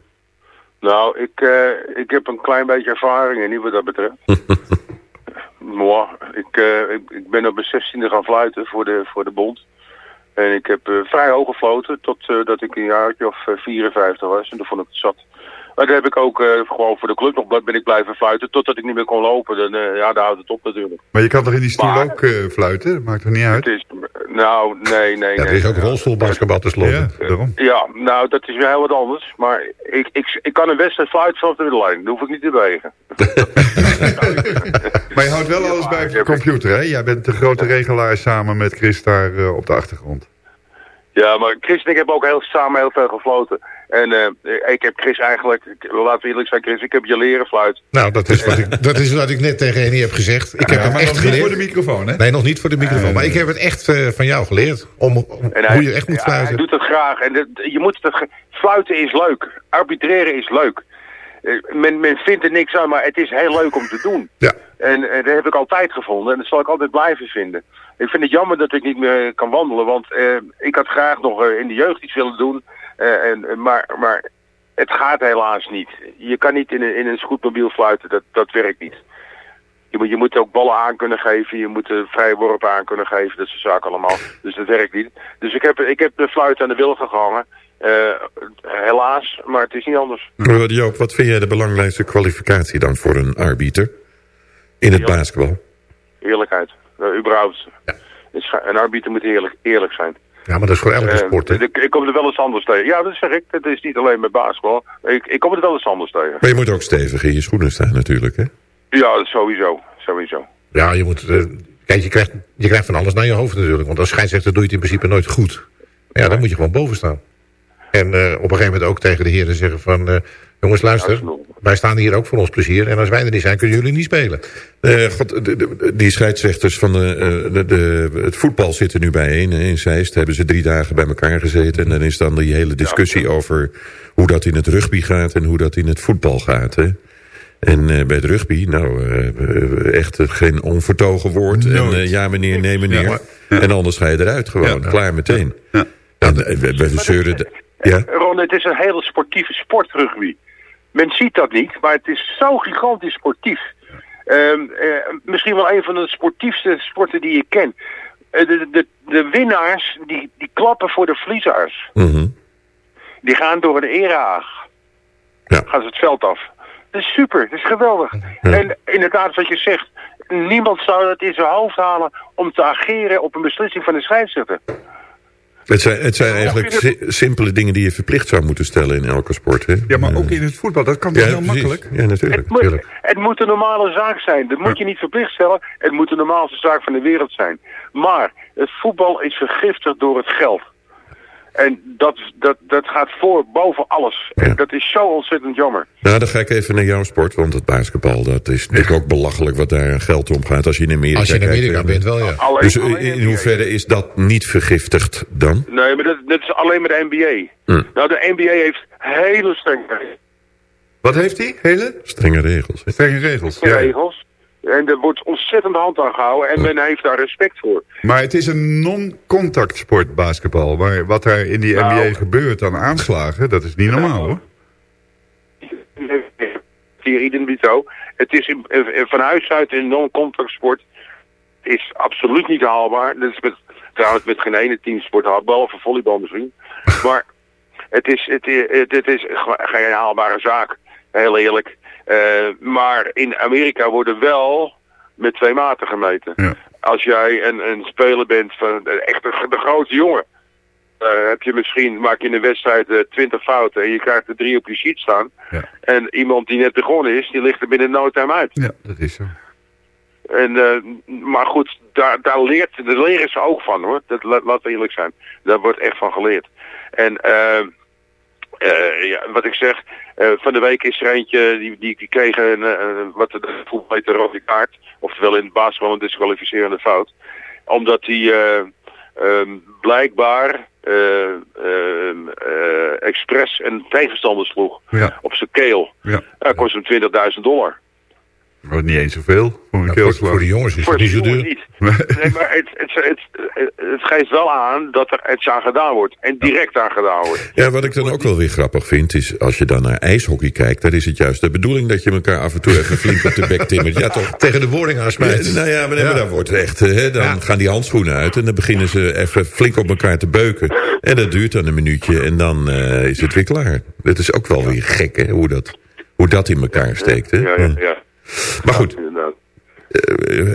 Nou, ik, eh, ik heb een klein beetje ervaring in, niet wat dat betreft. Moi, ik, eh, ik, ik ben op mijn zestiende gaan fluiten voor de, voor de bond. En ik heb eh, vrij hoog gefloten tot eh, dat ik een jaartje of eh, 54 was. En toen vond ik het zat. Maar dan heb ik ook eh, gewoon voor de club nog ben ik blijven fluiten totdat ik niet meer kon lopen. Dan, eh, ja, daar houdt het op natuurlijk. Maar je kan toch in die stoel Maar- ook eh, fluiten? Dat maakt er niet uit? Het is, nou, nee, nee, Ja, er nee. is ook rolstoelbasketbal tenslotte. Ja, daarom. Ja, nou, dat is weer heel wat anders. Maar ik, ik, ik kan een wedstrijd fluiten vanaf de middenlijn. Dat hoef ik niet te bewegen. Maar je houdt wel Ja, alles bij heb- computer, hè? Jij bent de grote regelaar samen met Chris daar eh, op de achtergrond. Ja, maar Chris en ik hebben ook heel, samen heel veel gefloten. En eh, ik heb Chris eigenlijk, ik- laten we eerlijk zijn Chris, ik heb je leren fluiten. Nou, dat is, wat ik, dat is wat ik net tegen Henny heb gezegd. Ik heb Ja, het maar echt nog niet geleerd. voor de microfoon, hè? Nee, nog niet voor de microfoon. Maar ik heb het echt eh, van jou geleerd. Om, om En hij, hoe je echt moet ja, hij fluiten. doet het graag. En dat- je moet het, fluiten is leuk. Arbitreren is leuk. Eh, Men, men vindt er niks aan, maar het is heel leuk om te doen. Ja. En, en dat heb ik altijd gevonden. En dat zal ik altijd blijven vinden. Ik vind het jammer dat ik niet meer kan wandelen. Want eh, ik had graag nog in de jeugd iets willen doen. Eh, en, en- maar, maar het gaat helaas niet. Je kan niet in een, in een scootmobiel fluiten. Dat, dat werkt niet. Je moet, je moet ook ballen aan kunnen geven. Je moet vrije worpen aan kunnen geven. Dat soort zaken allemaal. Dus dat werkt niet. Dus ik heb, ik heb de fluit aan de wilgen gehangen. Eh, helaas, maar het is niet anders. Joop, wat vind jij de belangrijkste kwalificatie dan voor een arbiter in het basketbal? Eerlijkheid. Uh, überhaupt. Een arbiter moet eerlijk, eerlijk zijn. Ja, maar dat is voor elke Eh, sport. hè. ik, ik kom er wel eens anders tegen. Ja, dat zeg ik. Het is niet alleen met basketbal. Ik, ik kom er wel eens anders tegen. Maar je moet ook stevig in je schoenen staan natuurlijk, hè? Ja, sowieso. Sowieso. Ja, je moet... eh, kijk, je krijgt, je krijgt van alles naar je hoofd natuurlijk. Want als scheidsrechter doe je het in principe nooit goed. Ja, dan moet je gewoon boven staan. En eh, op een gegeven moment ook tegen de heren zeggen van... jongens, luister, wij staan hier ook voor ons plezier. En als wij er niet zijn, kunnen jullie niet spelen. Eh, God, de- de- die scheidsrechters van de, eh, de, de, het voetbal zitten nu bijeen. hè. In Zeist hebben ze drie dagen bij elkaar gezeten. En dan is dan die hele discussie over hoe dat in het rugby gaat en hoe dat in het voetbal gaat. Hè. En eh, bij het rugby, nou, eh, eh, echt eh, geen onvertogen woord. En Nooit. eh, ja meneer, nee meneer. Ja, maar- En anders ga je eruit gewoon, Ja. klaar meteen. Ja. En, eh, we, we zeuren... ja? Ron, het is een hele sportieve sport, rugby. Men ziet dat niet, maar het is zo gigantisch sportief. Ehm, eh, misschien wel een van de sportiefste sporten die ik ken. Eh, de, de, de winnaars, die, die klappen voor de verliezers. Mhm. Die gaan door een erehaag. Ja. Gaan ze het veld af. Dat is super, dat is geweldig. En inderdaad, wat je zegt, niemand zou het in zijn hoofd halen om te ageren op een beslissing van de scheidsrechter. Het zijn, het zijn eigenlijk si- simpele dingen die je verplicht zou moeten stellen in elke sport. Hè? Ja, maar ook in het voetbal, dat kan Ja, heel precies. makkelijk? Ja, natuurlijk. Het moet, natuurlijk. het moet een normale zaak zijn. Dat moet je niet verplicht stellen. Het moet de normaalste zaak van de wereld zijn. Maar het voetbal is vergiftigd door het geld. En dat, dat, dat gaat voor boven alles. En dat is zo ontzettend jammer. Nou, dan ga ik even naar jouw sport, want het basketbal, dat is natuurlijk ook belachelijk wat daar aan geld omgaat als je in Amerika Als je in Amerika kijkt. bent wel, ja. Alleen- Dus alleen in hoeverre is dat niet vergiftigd dan? Nee, maar dat, dat is alleen met de NBA. Hm. Nou, de NBA heeft hele strenge Wat heeft hij? Hele? Strenge regels. Strenge regels. Ja. regels. En er wordt ontzettend hand aan gehouden. En men heeft daar respect voor. Maar het is een non-contact sport, basketbal. Maar wat er in die Nou. NBA gebeurt aan aanslagen, dat is niet normaal hoor. Het is in, eh, van huis uit een non-contact sport is absoluut niet haalbaar. Dat is met, trouwens met geen ene teamsport haalbaar, behalve volleybal misschien. Maar het is, het, het, het is ge- geen haalbare zaak, heel eerlijk. Eh, maar in Amerika worden wel met twee maten gemeten. Ja. Als jij een, een speler bent van echt de, de grote jongen, eh, heb je misschien, maak je in een wedstrijd eh, 20 fouten en je krijgt er drie op je sheet staan. Ja. En iemand die net begonnen is, die ligt er binnen no time uit. Ja, dat is zo. En, maar goed, daar, daar, leert, daar leren ze ook van hoor. Dat, la- laten we eerlijk zijn. Daar wordt echt van geleerd. En eh, ja, wat ik zeg, eh, van de week is er eentje, die, die, die kreeg een, eh, wat de voetbal heet, een rode kaart. Oftewel in het basketbal een disqualificerende fout. Omdat hij eh, ehm, blijkbaar eh, ehm, eh, expres een tegenstander sloeg Ja, op zijn keel. ja. Dat kost hem 20.000 dollar. Maar niet eens zoveel voor een voor, de jongens is het niet zo duur. niet. Nee, maar het, het, het, het, het geeft wel aan dat er iets aan gedaan wordt. En direct aan gedaan wordt. Ja, wat ik dan ook wel weer grappig vind, is als je dan naar ijshockey kijkt, dan is het juist de bedoeling dat je elkaar af en toe even flink op de bek timmert. Ja, toch? Tegen de boarding aansmijt. Nou ja, maar, nee, maar dan wordt het echt, hè, dan gaan die handschoenen uit en dan beginnen ze even flink op elkaar te beuken. En dat duurt dan een minuutje en dan eh, is het weer klaar. Dat is ook wel weer gek, hè, hoe dat, hoe dat in elkaar steekt. Hè? Ja, ja, ja. Maar goed, Inderdaad. eh,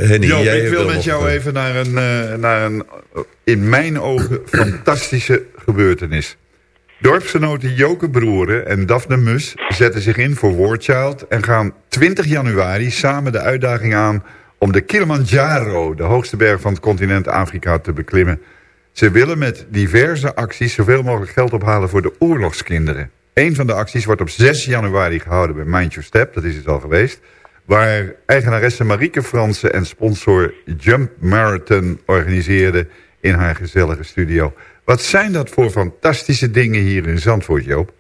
Henny, jij ik wil met jou even naar een, eh, naar een, eh, in mijn ogen, fantastische gebeurtenis. Dorpsgenoten Joke Broeren en Daphne Mus zetten zich in voor War Child... en gaan 20 januari samen de uitdaging aan om de Kilimanjaro... de hoogste berg van het continent Afrika te beklimmen. Ze willen met diverse acties zoveel mogelijk geld ophalen voor de oorlogskinderen. Een van de acties wordt op 6 januari gehouden bij Mind Your Step, dat is het al geweest... waar eigenaresse Marieke Fransen en sponsor Jump Marathon organiseerden in haar gezellige studio. Wat zijn dat voor fantastische dingen hier in Zandvoort, Joop?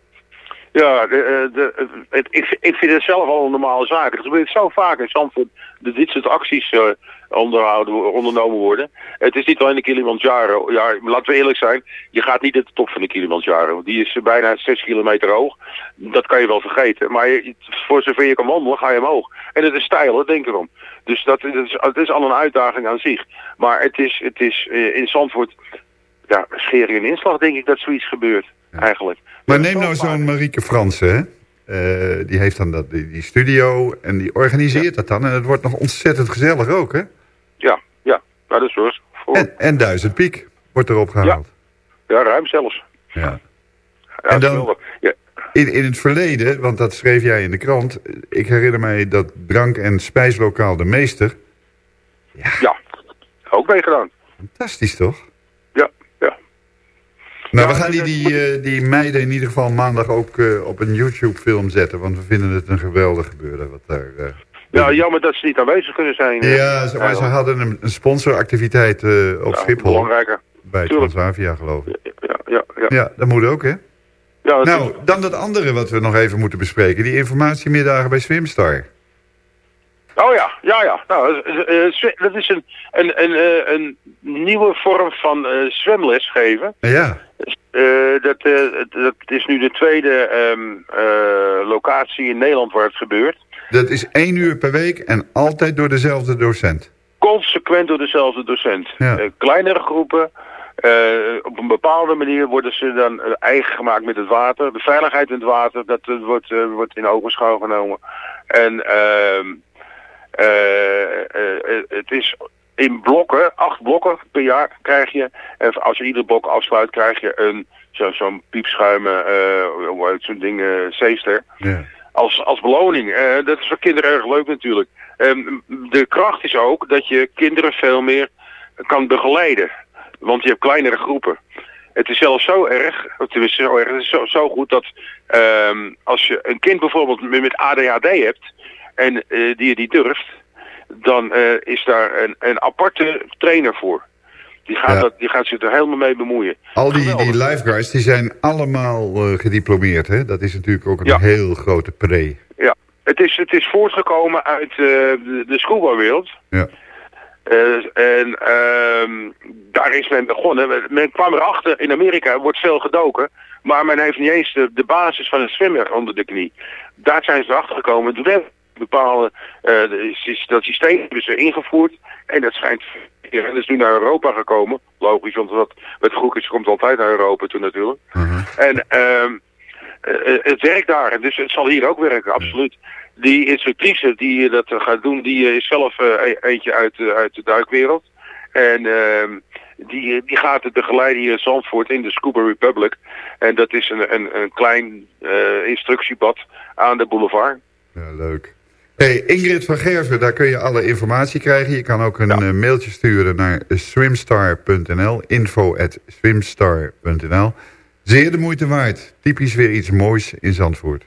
Ja, de, eh, het, ik, ik vind het zelf al een normale zaak. Het gebeurt zo vaak in Zandvoort dit soort acties eh, onderhouden, ondernomen worden. Het is niet alleen de Kilimanjaro. Ja, laten we eerlijk zijn. Je gaat niet naar de top van de Kilimanjaro. Die is bijna 6 kilometer hoog. Dat kan je wel vergeten. Maar je, voor zover je kan wandelen, ga je omhoog. En het is steiler, denk erom. Dus dat, dat is, het is al een uitdaging aan zich. Maar het is, het is eh, in Zandvoort... Ja, schering en inslag denk ik dat zoiets gebeurt. Eigenlijk. Maar neem nou zo'n Marieke Fransen, hè? Eh, die heeft dan dat, die, die studio en die organiseert dat dan. En het wordt nog ontzettend gezellig ook, hè? Ja, ja. Nou, dat is zo. Voor, En, en Duizend Piek wordt erop gehaald. ja, ruim zelfs. Ja. Ja, En dan-. Ja, In, in het verleden, want dat schreef jij in de krant... ik herinner mij dat drank- en spijslokaal De Meester... ja, ook meegedaan. Fantastisch, toch? Ja, ja. Nou, Ja, we gaan die, die, eh, die meiden in ieder geval maandag ook eh, op een YouTube-film zetten... want we vinden het een geweldig gebeuren wat daar... eh, Ja, jammer dat ze niet aanwezig kunnen zijn. Ja, ze, maar ze hadden een, een sponsoractiviteit op Ja, Schiphol... Belangrijker. bij Tuurlijk. Transavia, geloof ik. Ja, ja, ja. Ja, dat moet ook, hè? Ja, dat Nou, is- dan dat andere wat we nog even moeten bespreken. Die informatiemiddagen bij Swimstar. Oh ja, ja, ja. Nou, eh, eh, zwe- dat is een, een, een, eh, een nieuwe vorm van eh, zwemles geven. Ja, Eh, dat, eh, dat is nu de tweede ehm, eh, locatie in Nederland waar het gebeurt. dat is één uur per week en altijd door dezelfde docent. consequent door dezelfde docent. Ja. Eh, kleinere groepen. eh, op een bepaalde manier worden ze dan eh, eigen gemaakt met het water. De veiligheid in het water, dat eh, wordt, eh, wordt in ogenschouw genomen. En ehm, eh, eh, eh, het is in blokken, acht blokken per jaar krijg je. En als je iedere blok afsluit, krijg je een zo- zo'n piepschuimen, eh, hoe heet zo'n ding, eh, zeester Ja. als, als beloning. Eh, dat is voor kinderen erg leuk natuurlijk. Ehm, de kracht is ook dat je kinderen veel meer kan begeleiden. Want je hebt kleinere groepen. Het is zelfs zo erg, tenminste zo erg, het is zo, zo goed dat ehm, als je een kind bijvoorbeeld met ADHD hebt en eh, die je niet durft, dan eh, is daar een, een aparte trainer voor. Die gaat, Ja. dat, die gaat zich er helemaal mee bemoeien. Al die, Geweldig. die lifeguards die zijn allemaal eh, gediplomeerd. Hè? Dat is natuurlijk ook een Ja. heel grote pre. Ja, het is, het is voortgekomen uit de, de. Ja. En ehm, daar is men begonnen. Men- Men kwam erachter, in Amerika wordt veel gedoken. Maar men heeft niet eens de, de basis van het zwemmen onder de knie. Daar zijn ze achter gekomen. Toen hebben ze bepaalde, eh, dat systeem hebben ze ingevoerd. En dat schijnt, ja, dat is nu naar Europa gekomen. Logisch, want wat met groepjes komt altijd naar Europa toe natuurlijk. En ehm, eh, eh, het werkt daar. Dus het zal hier ook werken, absoluut. Die instructrice die dat gaat doen, die is zelf e- eentje uit, uit de duikwereld. En ehm, die, die gaat het begeleiden hier in Zandvoort in de Scuba Republic. En dat is een, een, een klein instructiebad aan de boulevard. Ja, leuk. Hey, Ingrid van Gerven, daar kun je alle informatie krijgen. Je kan ook een eh, mailtje sturen naar swimstar.nl. Info at swimstar.nl. Zeer de moeite waard. Typisch weer iets moois in Zandvoort.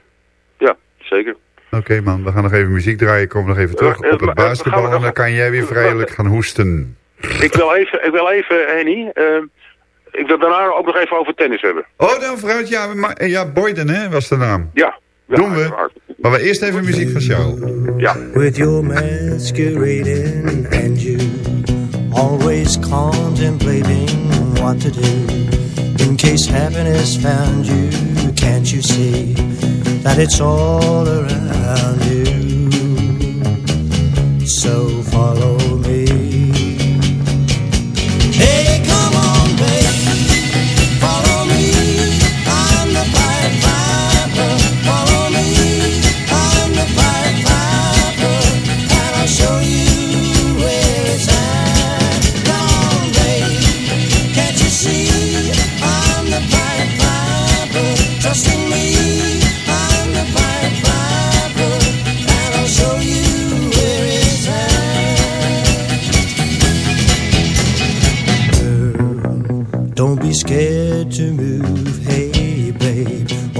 Ja, zeker. Oké man, we gaan nog even muziek draaien. Komen nog even terug Eh, eh, op het basketbal. En dan kan jij weer vrijelijk gaan hoesten. Ik wil even, ik wil even Henny, eh, ik wil daarna ook nog even over tennis hebben. Oh, dan vooruit. Ja, maar, ja Boyden hè, was de naam. Ja. ja Doen we. uiteraard. Maar we eerst even muziek van jou. Ja. with your masquerading and you always contemplating what to do in case happiness found you can't you see that it's all around you so follow me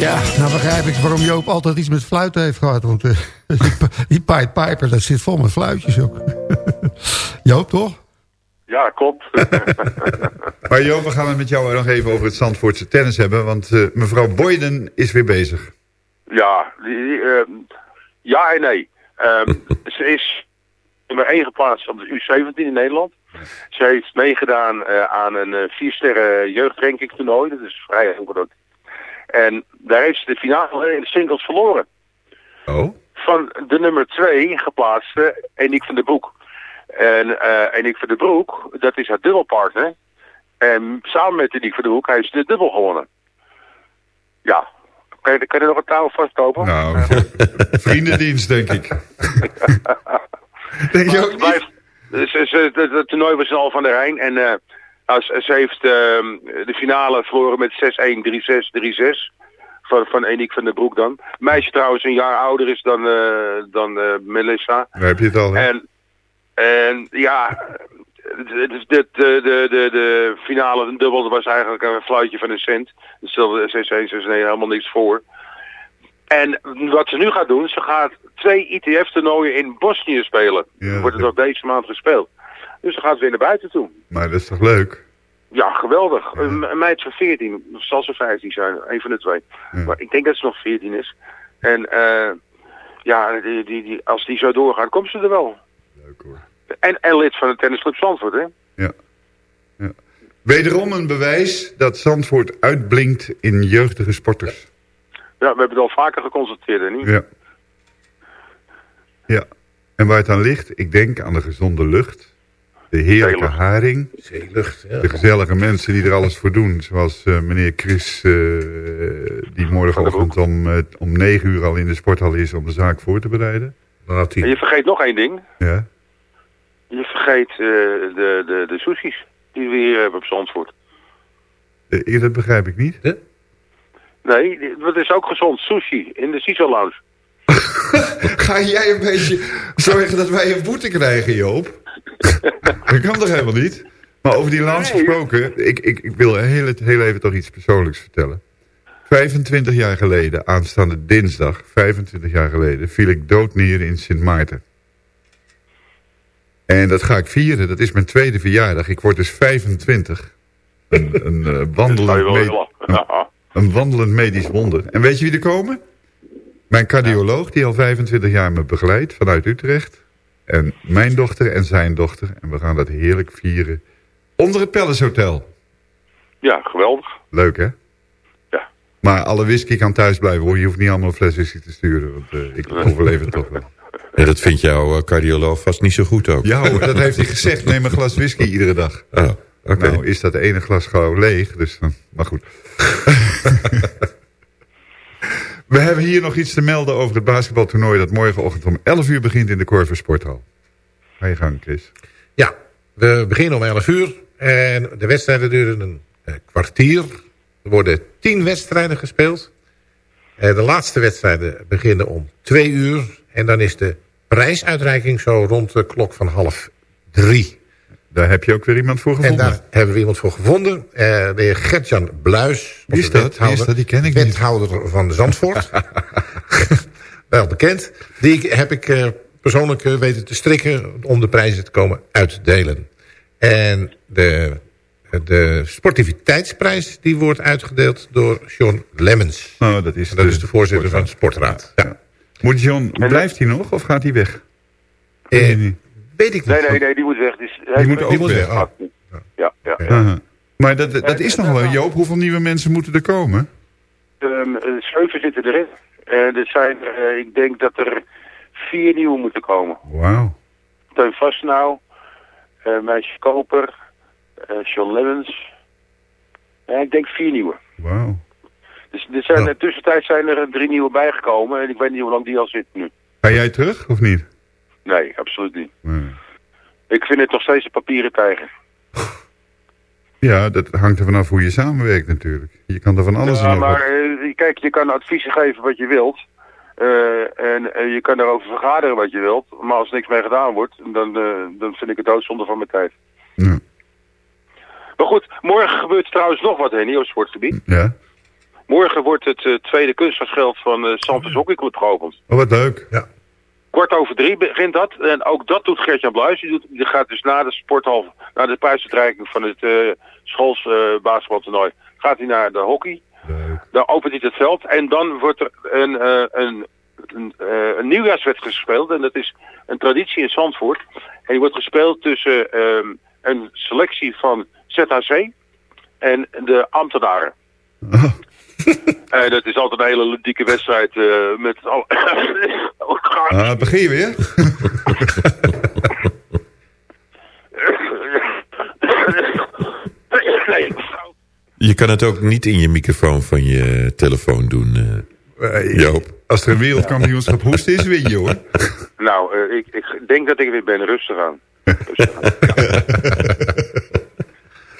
Ja, nou begrijp ik waarom Joop altijd iets met fluiten heeft gehad. Want eh, die, Pied Piper, dat zit vol met fluitjes ook. Joop, toch? Ja, klopt. Maar Jo, we gaan het met jou nog even over het Zandvoortse tennis hebben. Want eh, mevrouw Boyden is weer bezig. Ja, die, die, ehm, ja en nee. Ehm, ze is nummer 1 geplaatst op de U17 in Nederland. Ze heeft meegedaan eh, aan een vier sterren jeugdranking toernooi. Dat is vrij heel groot. En daar heeft ze de finale in de singles verloren. Oh? Van de nummer 2 geplaatste Eniek van der Broek. En eh Eniek van der Broek, dat is haar dubbelpartner. En samen met Eniek van der Broek heeft ze de dubbel gewonnen. Ja. Kan je, kan je nog een touw vastkopen? Nou, vriendendienst denk ik. denk je ook het, het toernooi was al van de Rijn. En eh, Als, ze heeft ehm, de finale verloren met 6-1, 3-6, 3-6. Van, van Eniek van der Broek dan. Meisje trouwens een jaar ouder is dan, eh, dan eh, Melissa. Daar heb je het al, hè? En, en ja, de, de, de, de, de, de finale een dubbel was eigenlijk een fluitje van een cent. Dus stelde 6-1, 6-1 helemaal niks voor. En wat ze nu gaat doen, ze gaat twee ITF-toernooien in Bosnië spelen. Ja, Wordt het nog deze maand gespeeld. Dus ze gaat weer naar buiten toe. Maar dat is toch leuk? Ja, geweldig. Een, een meid van 14, of zal ze 15 zijn, een van de twee. Maar ik denk dat ze nog 14 is. En eh, ja, die, die, die, als die zo doorgaat, komt ze er wel. Leuk hoor. En, en lid van de tennisclub Zandvoort, hè? Ja. ja. Wederom een bewijs dat Zandvoort uitblinkt in jeugdige sporters. Ja, we hebben het al vaker geconstateerd, hè? niet? Ja. Ja. En waar het aan ligt, ik denk aan de gezonde lucht. De heerlijke Zeelucht. haring. Zeelucht, ja. De gezellige mensen die er alles voor doen. Zoals eh, meneer Chris, eh, die morgenochtend om, eh, om negen uur al in de sporthal is om de zaak voor te bereiden. Dan had En je vergeet nog één ding. Ja. Je vergeet eh, de, de, de sushis die we hier hebben op Zandvoort. Eh, dat begrijp ik niet. Nee, dat is ook gezond. Sushi in de Siso Lounge. Ga jij een beetje zorgen dat wij een boete krijgen, Joop? dat kan toch helemaal niet? Maar over die lounge gesproken, ik, ik, ik wil heel, heel even toch iets persoonlijks vertellen. 25 jaar geleden, aanstaande dinsdag, 25 jaar geleden, viel ik dood neer in Sint Maarten. En dat ga ik vieren, dat is mijn tweede verjaardag. Ik word dus 25. Een, een, eh, wandelend, een wandelend medisch wonder. En weet je wie er komen? Mijn cardioloog, die al 25 jaar me begeleidt vanuit Utrecht. En mijn dochter en zijn dochter. En we gaan dat heerlijk vieren. Onder het Palace Hotel. ja, geweldig. Leuk, hè? Ja. Maar alle whisky kan thuis blijven, hoor. Je hoeft niet allemaal een fles whisky te sturen. Want eh, ik overleef het toch wel. Ja, dat vindt jouw eh, cardioloog vast niet zo goed ook. Ja hoor, dat heeft hij gezegd. Neem een glas whisky iedere dag. Oh, oké. Nou is dat ene glas gauw leeg, dus, dan- maar goed. We hebben hier nog iets te melden over het basketbaltoernooi... dat morgenochtend om 11 uur begint in de Corver Sporthal. Ga je gang, Chris. Ja, we beginnen om 11 uur. En de wedstrijden duren een eh, kwartier. Er worden tien wedstrijden gespeeld. Eh, de laatste wedstrijden beginnen om 2 uur. En dan is de prijsuitreiking zo rond de klok van half drie. Daar heb je ook weer iemand voor En gevonden. daar hebben we iemand voor gevonden. Eh, de heer Gertjan Bluis. Wie is dat? Wie is dat? Die ken ik niet. Wethouder van Zandvoort. Wel bekend. Die heb ik eh, persoonlijk eh, weten te strikken om de prijzen te komen uitdelen. En de, de sportiviteitsprijs die wordt uitgedeeld door John Lemmens. Oh, dat is, En dat is de voorzitter van de sportraad. Ja. Moet John, blijft hij nog of gaat hij weg? Eh, Nee, nee. weet ik niet. Nee, nee, nee, die moet weg. Dus, Die moet ook weg. Oh. Ja, ja. Aha. Maar dat, dat is nog wel, Joop. Hoeveel nieuwe mensen moeten er komen? Ehm, eh, zeven zitten erin. En er zijn, eh, ik denk dat er vier nieuwe moeten komen. Wauw. Teun Vastnauw, eh Meisje Koper, eh John Lemmens. Ja, ik denk vier nieuwe. Wauw. Dus er zijn, Ja. in de tussentijd zijn er drie nieuwe bijgekomen. En ik weet niet hoe lang die al zitten nu. Ga jij terug of niet? Nee, absoluut niet. Nee. Ik vind het nog steeds een papieren tijger. Ja, dat hangt er vanaf hoe je samenwerkt natuurlijk. Je kan er van alles Ja, maar eh, kijk, je kan adviezen geven wat je wilt. Eh, en eh, je kan daarover vergaderen wat je wilt. Maar als er niks mee gedaan wordt, dan, eh, dan vind ik het doodzonde van mijn tijd. Ja. Maar goed, morgen gebeurt trouwens nog wat, Henny, op het sportgebied. ja. Morgen wordt het eh, tweede kunstgrasveld van uh, Sanfors Hockeyclub geopend. Oh, wat leuk. Kwart over drie begint dat. En ook dat doet Gertjan Bluis. Die, doet, die gaat dus na de sporthal, na de prijsuitreiking van het uh, schools uh, basketbaltoernooi, gaat hij naar de hockey. Leuk. Dan opent hij het veld en dan wordt er een, uh, een, een, een nieuwjaarswedstrijd gespeeld. En dat is een traditie in Zandvoort. En die wordt gespeeld tussen um, een selectie van ZHC en de ambtenaren. Oh. En dat is altijd een hele ludieke wedstrijd uh, met al... ah, begin je weer? Je kan het ook niet in je microfoon van je telefoon doen, uh, Joop. Als er een wereldkampioenschap hoest is, win je hoor. Nou, uh, ik, ik denk dat ik weer ben. Rustig aan. Rustig aan.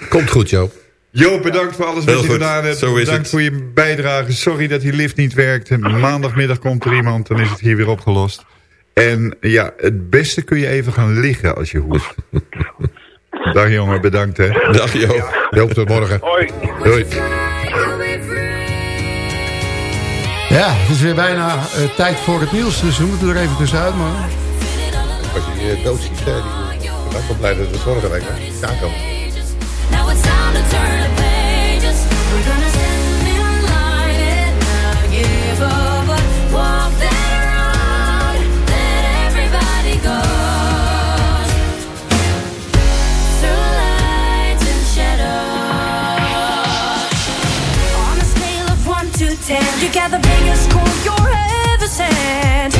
Komt goed, Joop. Joop, bedankt voor alles Heel wat je goed, gedaan hebt. zo is bedankt het. voor je bijdrage. Sorry dat die lift niet werkt. Maandagmiddag komt er iemand, dan is het hier weer opgelost. En ja, het beste kun je even gaan liggen als je hoest. Dag jongen, bedankt hè. Dag Joop. Joop, tot morgen. Hoi. Doei. Ja, het is weer bijna eh, tijd voor het nieuws, dus we moeten er even tussenuit, man. Als je je dood ziet, eh, ik ben wel blij dat het vorige week hè. Daar komen. You got the biggest score you're ever sent.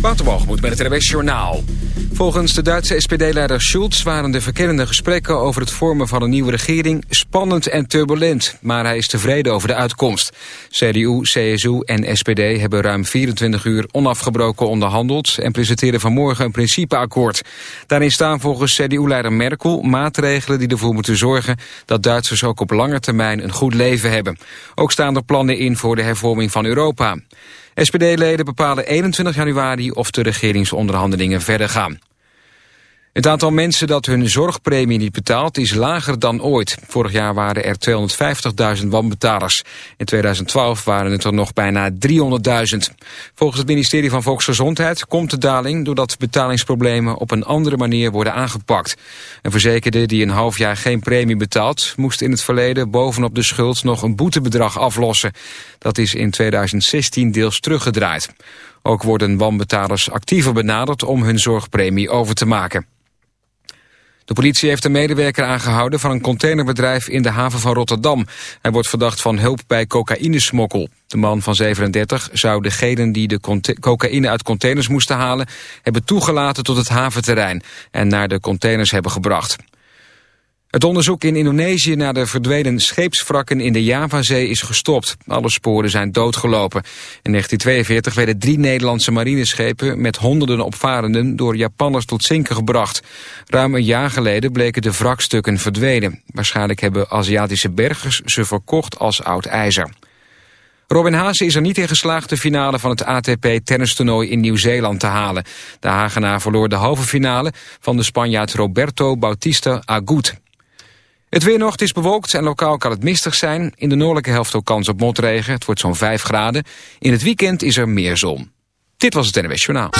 Waterbalgemoed met het NWS Journaal. Volgens de Duitse SPD-leider Schulz waren de verkennende gesprekken over het vormen van een nieuwe regering spannend en turbulent, maar hij is tevreden over de uitkomst. CDU, CSU en SPD hebben ruim 24 uur onafgebroken onderhandeld en presenteren vanmorgen een principeakkoord. Daarin staan volgens CDU-leider Merkel maatregelen die ervoor moeten zorgen dat Duitsers ook op lange termijn een goed leven hebben. Ook staan er plannen in voor de hervorming van Europa. SPD-leden bepalen 21 januari of de regeringsonderhandelingen verder gaan. Het aantal mensen dat hun zorgpremie niet betaalt is lager dan ooit. Vorig jaar waren er 250.000 wanbetalers. In 2012 waren het er nog bijna 300.000. Volgens het ministerie van Volksgezondheid komt de daling... doordat betalingsproblemen op een andere manier worden aangepakt. Een verzekerde die een half jaar geen premie betaalt... moest in het verleden bovenop de schuld nog een boetebedrag aflossen. Dat is in 2016 deels teruggedraaid. Ook worden wanbetalers actiever benaderd om hun zorgpremie over te maken. De politie heeft een medewerker aangehouden van een containerbedrijf in de haven van Rotterdam. Hij wordt verdacht van hulp bij cocaïnesmokkel. De man van 37 zou degenen die de cocaïne uit containers moesten halen... hebben toegelaten tot het haventerrein en naar de containers hebben gebracht. Het onderzoek in Indonesië naar de verdwenen scheepswrakken in de Javazee is gestopt. Alle sporen zijn doodgelopen. In 1942 werden drie Nederlandse marineschepen met honderden opvarenden door Japanners tot zinken gebracht. Ruim een jaar geleden bleken de wrakstukken verdwenen. Waarschijnlijk hebben Aziatische bergers ze verkocht als oud ijzer. Robin Haase is er niet in geslaagd de finale van het ATP tennistoernooi in Nieuw-Zeeland te halen. De Hagenaar verloor de halve finale van de Spanjaard Roberto Bautista Agut. Het weer nog, is bewolkt en lokaal kan het mistig zijn. In de noordelijke helft ook kans op motregen. Het wordt zo'n 5 graden. In het weekend is er meer zon. Dit was het NWS Journaal.